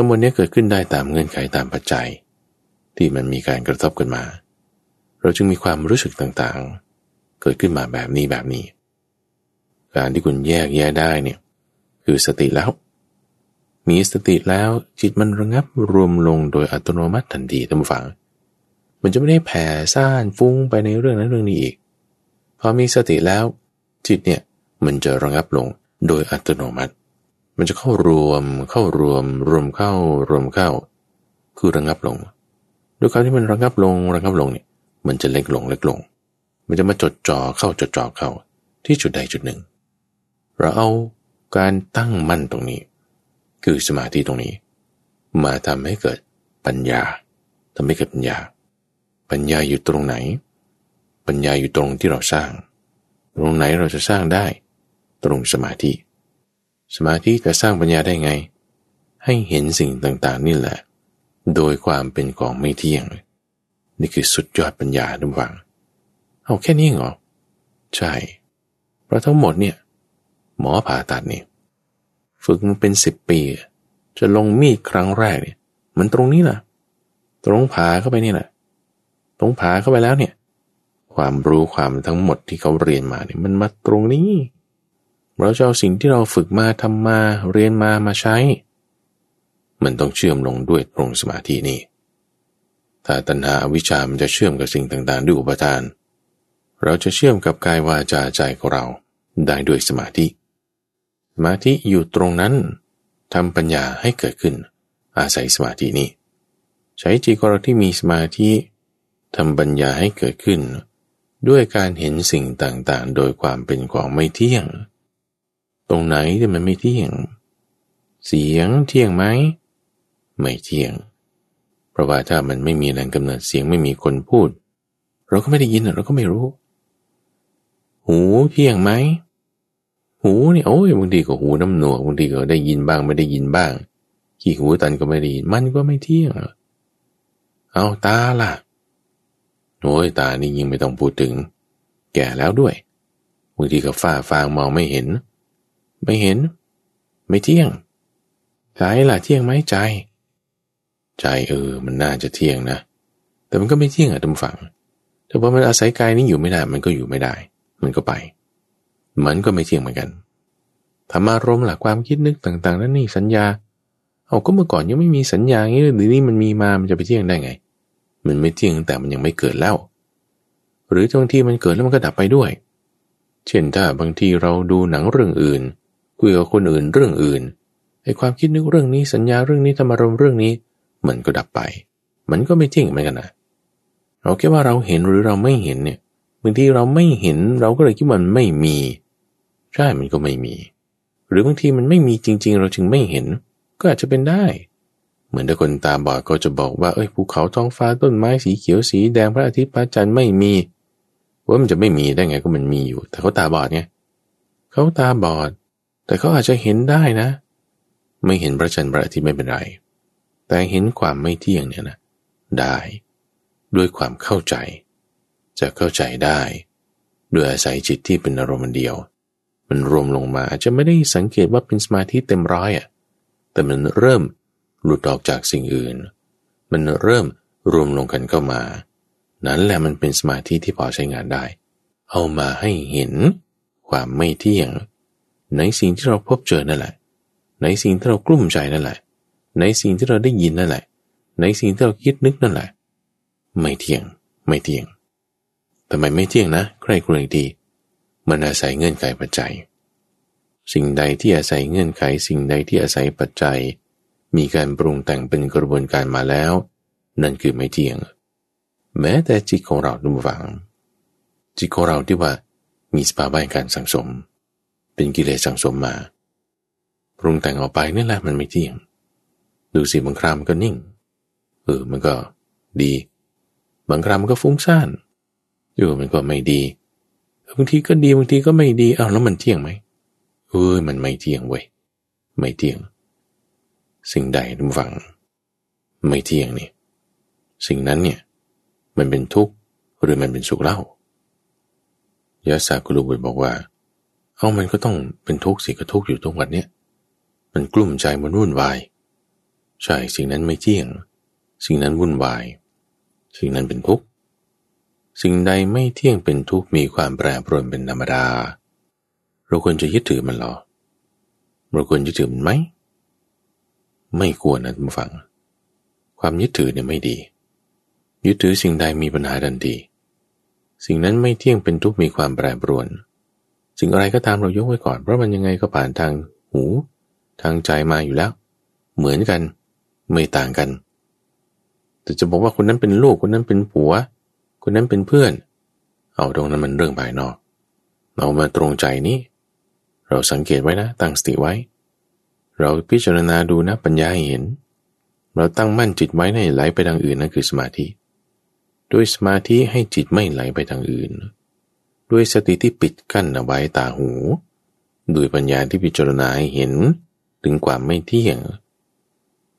S1: ทั้งหมดนี้เกิดขึ้นได้ตามเงื่อนไขตามปัจจัย ที่มันมีการกระทบกันมา เราจึงมีความรู้สึกต่างๆ เกิดขึ้นมาแบบนี้แบบนี้ การที่คุณแยกแยะได้เนี่ยคือสติแล้ว มีสติแล้วจิตมันระงับรวมลงโดยอัตโนมัติทันทีท่านผู้ฟัง มันจะไม่ได้แผ่ซ่านฟุ้งไปในเรื่องนั้นเรื่องนี้อีก พอมีสติแล้ว จิตเนี่ยมันจะระงับลงโดยอัตโนมัติ มันจะเข้ารวมเข้ารวม รวมเข้ารวมเข้า คือระงับลงด้วยการที่มันระงับลงระงับลงเนี่ยมันจะเล็กลงเล็กลง มันจะมาจดจ่อเข้าจดจ่อเข้าที่จุดใดจุดหนึ่ง เราเอาการตั้งมั่นตรงนี้ คือสมาธิตรงนี้ มาทำให้เกิดปัญญาทำให้เกิดปัญญา ปัญญาอยู่ตรงไหน ปัญญาอยู่ตรงที่เราสร้าง ตรงไหนเราจะสร้างได้ ตรงสมาธิ สมาธิจะสร้างปัญญาได้ไง ให้เห็นสิ่งต่างๆ นี่แหละ โดยความเป็นของไม่เที่ยง นี่คือสุดยอดปัญญาดุวัง เอาแค่นี้เหรอ ใช่ เพราะทั้งหมดเนี่ย หมอผ่าตัดเนี่ยฝึกมันเป็นสิบปี จะลงมีดครั้งแรกเนี่ย มันตรงนี้แหละตรงผ่าเข้าไปนี่แหละตรงผ่าเข้าไปแล้วเนี่ย ความรู้ความทั้งหมดที่เขาเรียนมาเนี่ยมันมาตรงนี้ เราจะเอาสิ่งที่เราฝึกมาทำมาเรียนมามาใช้ มันต้องเชื่อมลงด้วยตรงสมาธินี้ถ้าตัณหาวิชามันจะเชื่อมกับสิ่งต่างๆ ด้วยอุปทาน เราจะเชื่อมกับกายวาจาใจของเราได้ด้วยสมาธิ สมาธิอยู่ตรงนั้นทำปัญญาให้เกิดขึ้น อาศัยสมาธินี้ ใช้จิตของเราที่มีสมาธิทำปัญญาให้เกิดขึ้น ด้วยการเห็นสิ่งต่างๆ โดยความเป็นของไม่เที่ยง ตรงไหนที่มันไม่เที่ยง เสียงเที่ยงไหม ไม่เที่ยง เพราะว่าถ้ามันไม่มีแรงกำเนิดเสียงไม่มีคนพูด เราก็ไม่ได้ยินเราก็ไม่รู้ หูเที่ยงไหม หูนี่โอ้ยบางทีก็หูน้ำหนวกบางทีก็ได้ยินบ้างไม่ได้ยินบ้าง ขี้หูตันก็ไม่ได้ยินมันก็ไม่เที่ยง เอาตาล่ะโอ้ยตานี่ยิ่งไม่ต้องพูดถึง แก่แล้วด้วยบางทีก็ฝ้าฟางมองไม่เห็น ไม่เห็น ไม่เที่ยงใจล่ะเที่ยงไหมใจ ใจเออ มันน่าจะเที่ยงนะ แต่มันก็ไม่เที่ยงอะทุกฝังแต่พอมันอาศัยกายนี้อยู่ไม่ได้มันก็อยู่ไม่ได้ มันก็ไป มันก็ไม่เที่ยงเหมือนกันธรรมารมหลักความคิดนึกต่าง ๆ นั่นนี่สัญญา เอาก็เมื่อก่อนยังไม่มีสัญญาอย่างนี้หรือนี่มันมีมามันจะไปเที่ยงได้ไง มันไม่เที่ยงแต่มันยังไม่เกิดแล้ว หรือบางทีมันเกิดแล้วมันก็ดับไปด้วย เช่นถ้าบางทีเราดูหนังเรื่องอื่น คุยกับคนอื่นเรื่องอื่นไอ้ความคิดนึกเรื่องนี้สัญญาเรื่องนี้ธรรมารมเรื่องนี้ มันก็ดับไป มันก็ไม่จริงเหมือนกันนะเราแค่ว่าเราเห็นหรือเราไม่เห็นเนี่ยบางทีเราไม่เห็นเราก็เลยคิดมันไม่มี ใช่มันก็ไม่มี หรือบางทีมันไม่มีจริง ๆ เราจึงไม่เห็น ก็อาจจะเป็นได้ เหมือนถ้าคนตาบอดก็จะบอกว่าเอ้ยภูเขาท้องฟ้าต้นไม้สีเขียวสีแดงพระอาทิตย์พระจันทร์ไม่มีว่ามันจะไม่มีได้ไงก็มันมีอยู่ แต่เขาตาบอดไงเขาตาบอด แต่เขาอาจจะเห็นได้นะ ไม่เห็นพระจันทร์พระอาทิตย์ไม่เป็นไร แต่เห็นความไม่เที่ยงเนี่ยนะได้ ด้วยความเข้าใจ จะเข้าใจได้ด้วยอาศัยจิตที่เป็นอารมณ์เดียว มันรวมลงมาอาจจะไม่ได้สังเกตว่าเป็นสมาธิเต็มร้อยอะ่ะแต่มันเริ่มหลุดออกจากสิ่งอื่น มันเริ่มรวมลงกันเข้ามา นั้นแหละมันเป็นสมาธิที่พอใช้งานได้ เอามาให้เห็นความไม่เที่ยง ในสิ่งที่เราพบเจอนั่นแหละ ในสิ่งที่เรากลุ้มใจนั่นแหละ ในสิ่งที่เราได้ยินนั่นแหละ ในสิ่งที่เราคิดนึกนั่นแหละ ไม่เที่ยง ไม่เที่ยงทำไมไม่เที่ยงนะ ใครควญดี มันอาศัยเงื่อนไขปัจจัย สิ่งใดที่อาศัยเงื่อนไข สิ่งใดที่อาศัยปัจจัย มีการปรุงแต่งเป็นกระบวนการมาแล้ว นั่นคือไม่เที่ยง แม้แต่จิตของเราดูฝัง จิตของเราที่ว่ามีสภาวะการสังสม เป็นกิเลสสังสมมาปรุงแต่งออกไปนี่แหละมันไม่เที่ยง ดูสิบางครามก็นิ่ง เออมันก็ดี บางครั้งมันก็ฟุ้งซ่านอยู่มันก็ไม่ดีบางทีก็ดีบางทีก็ไม่ดีอ้าวแล้วมันเที่ยงไหมเอ้ยมันไม่เที่ยงเว้ยไม่เที่ยง สิ่งใดทุกฝัง ไม่เที่ยงนี่สิ่งนั้นเนี่ยมันเป็นทุกข์หรือมันเป็นสุขเล่ายะสากุลุบุตรบอกว่า เอามันก็ต้องเป็นทุกข์สิก็ทุกข์อยู่ตรงวันเนี้ยมันกลุ่มใจมันวุ่นวาย ใช่สิ่งนั้นไม่เที่ยง สิ่งนั้นวุ่นวาย สิ่งนั้นเป็นทุกข์สิ่งใดไม่เที่ยงเป็นทุกข์มีความแปรปรวนเป็นธรรมดา เราควรจะยึดถือมันหรอเราควรยึดถือมันไหมไม่ควรนะท่านฟัง ความยึดถือเนี่ยไม่ดี ยึดถือสิ่งใดมีปัญหาทันทีสิ่งนั้นไม่เที่ยงเป็นทุกข์มีความแปรปรวน สิ่งอะไรก็ตามเรายกไว้ก่อน เพราะมันยังไงก็ผ่านทางหู ทางใจมาอยู่แล้ว เหมือนกัน ไม่ต่างกัน แต่จะบอกว่าคนนั้นเป็นลูกคนนั้นเป็นผัว คนนั้นเป็นเพื่อน เอาตรงนั้นมันเรื่องภายนอก เรามาตรงใจนี้ เราสังเกตไว้นะตั้งสติไว้ เราพิจารณาดูนะปัญญาเห็น เราตั้งมั่นจิตไว้ในไหลไปทางอื่นนั่นคือสมาธิ ด้วยสมาธิให้จิตไม่ไหลไปทางอื่น ด้วยสติที่ปิดกั้นเอาไว้ตาหูด้วยปัญญาที่พิจารณาหเห็นถึงความไม่เที่ยง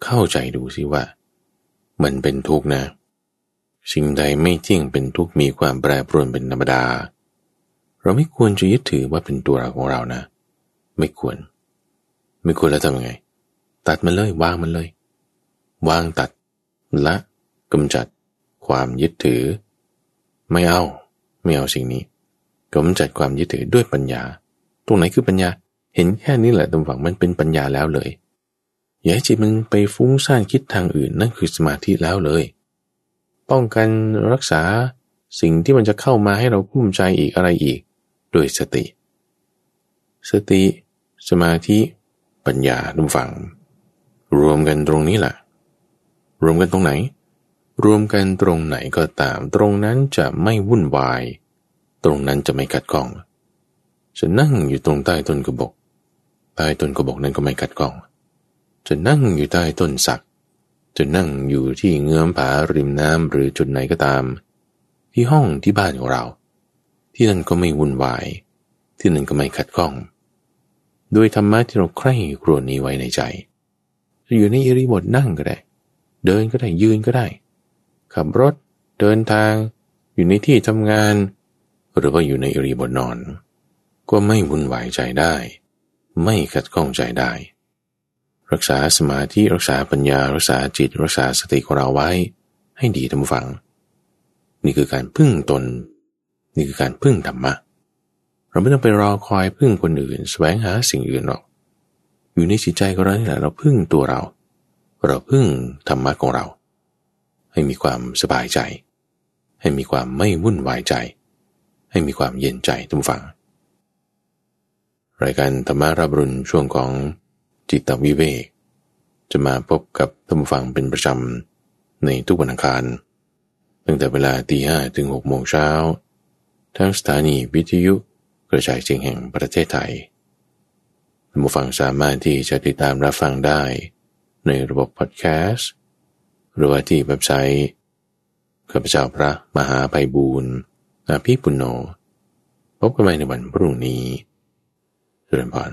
S1: เข้าใจดูสิว่า มันเป็นทุกข์นะ สิ่งใดไม่เที่ยงเป็นทุกข์มีความแปรปรวนเป็นธรรมดา เราไม่ควรจะยึดถือว่าเป็นตัวเราของเรานะ ไม่ควร ไม่ควรแล้วทำยังไง ตัดมันเลยวางมันเลย วางตัด ละกำจัด ความยึดถือ ไม่เอา ไม่เอาสิ่งนี้ กำจัดความยึดถือด้วยปัญญา ตรงไหนคือปัญญา เห็นแค่นี้แหละตรงฝั่งมันเป็นปัญญาแล้วเลย อย่าให้จิตมันไปฟุ้งซ่านคิดทางอื่นนั่นคือสมาธิแล้วเลย ป้องกันรักษาสิ่งที่มันจะเข้ามาให้เรากุ้มใจอีกอะไรอีก ด้วยสติ สติ สมาธิ ปัญญาทุกฝั่ง รวมกันตรงนี้แหละรวมกันตรงไหน รวมกันตรงไหนก็ตาม ตรงนั้นจะไม่วุ่นวาย ตรงนั้นจะไม่กัดกองจะนั่งอยู่ตรงใต้ต้นกระบอกใต้ต้นกระบอกนั้นก็ไม่กัดกอง จะนั่งอยู่ใต้ต้นสัก จะนั่งอยู่ที่เงื้อมผาริมน้ำหรือจุดไหนก็ตาม ที่ห้องที่บ้านของเรา ที่นั่นก็ไม่วุ่นวาย ที่นั่นก็ไม่ขัดข้องโดยธรรมะที่เราใคร่ครวญนี้ไว้ในใจจะอยู่ในอิริบทนั่งก็ได้ เดินก็ได้ยืนก็ได้ ขับรถ เดินทาง อยู่ในที่ทำงาน หรือว่าอยู่ในอิริบทนอน ก็ไม่วุ่นวายใจได้ ไม่ขัดข้องใจได้ รักษาสมาธิรักษาปัญญา รักษาจิต รักษาสติของเราไว้ ให้ดีทำฟัง นี่คือการพึ่งตน นี่คือการพึ่งธรรมะ เราไม่ต้องไปรอคอยพึ่งคนอื่น แสวงหาสิ่งอื่นหรอก อยู่ในจิตใจของเรานี่แหละเราพึ่งตัวเรา เราพึ่งธรรมะของเรา ให้มีความสบายใจ ให้มีความไม่วุ่นวายใจใให้มีความเย็นใจทุกฝัง รายการธรรมารับรุนช่วงของจิตวิเวก จะมาพบกับท่านฟังเป็นประจำในทุกวันอังคาร ตั้งแต่เวลาตีห้ถึงหกโมงเช้าทั้งสถานีวิทยุกระจายเสียงแห่งประเทศไทยท่านผู้ฟังสามารถที่จะติดตามรับฟังได้ ในระบบพอดแคสต์หรือว่าที่เว็บไซต์ข้าพเจ้าพระมหาไพบูรณ์ อาภีปุณโญพบกันใหม่ในวันพรุ่งนี้เจริญพร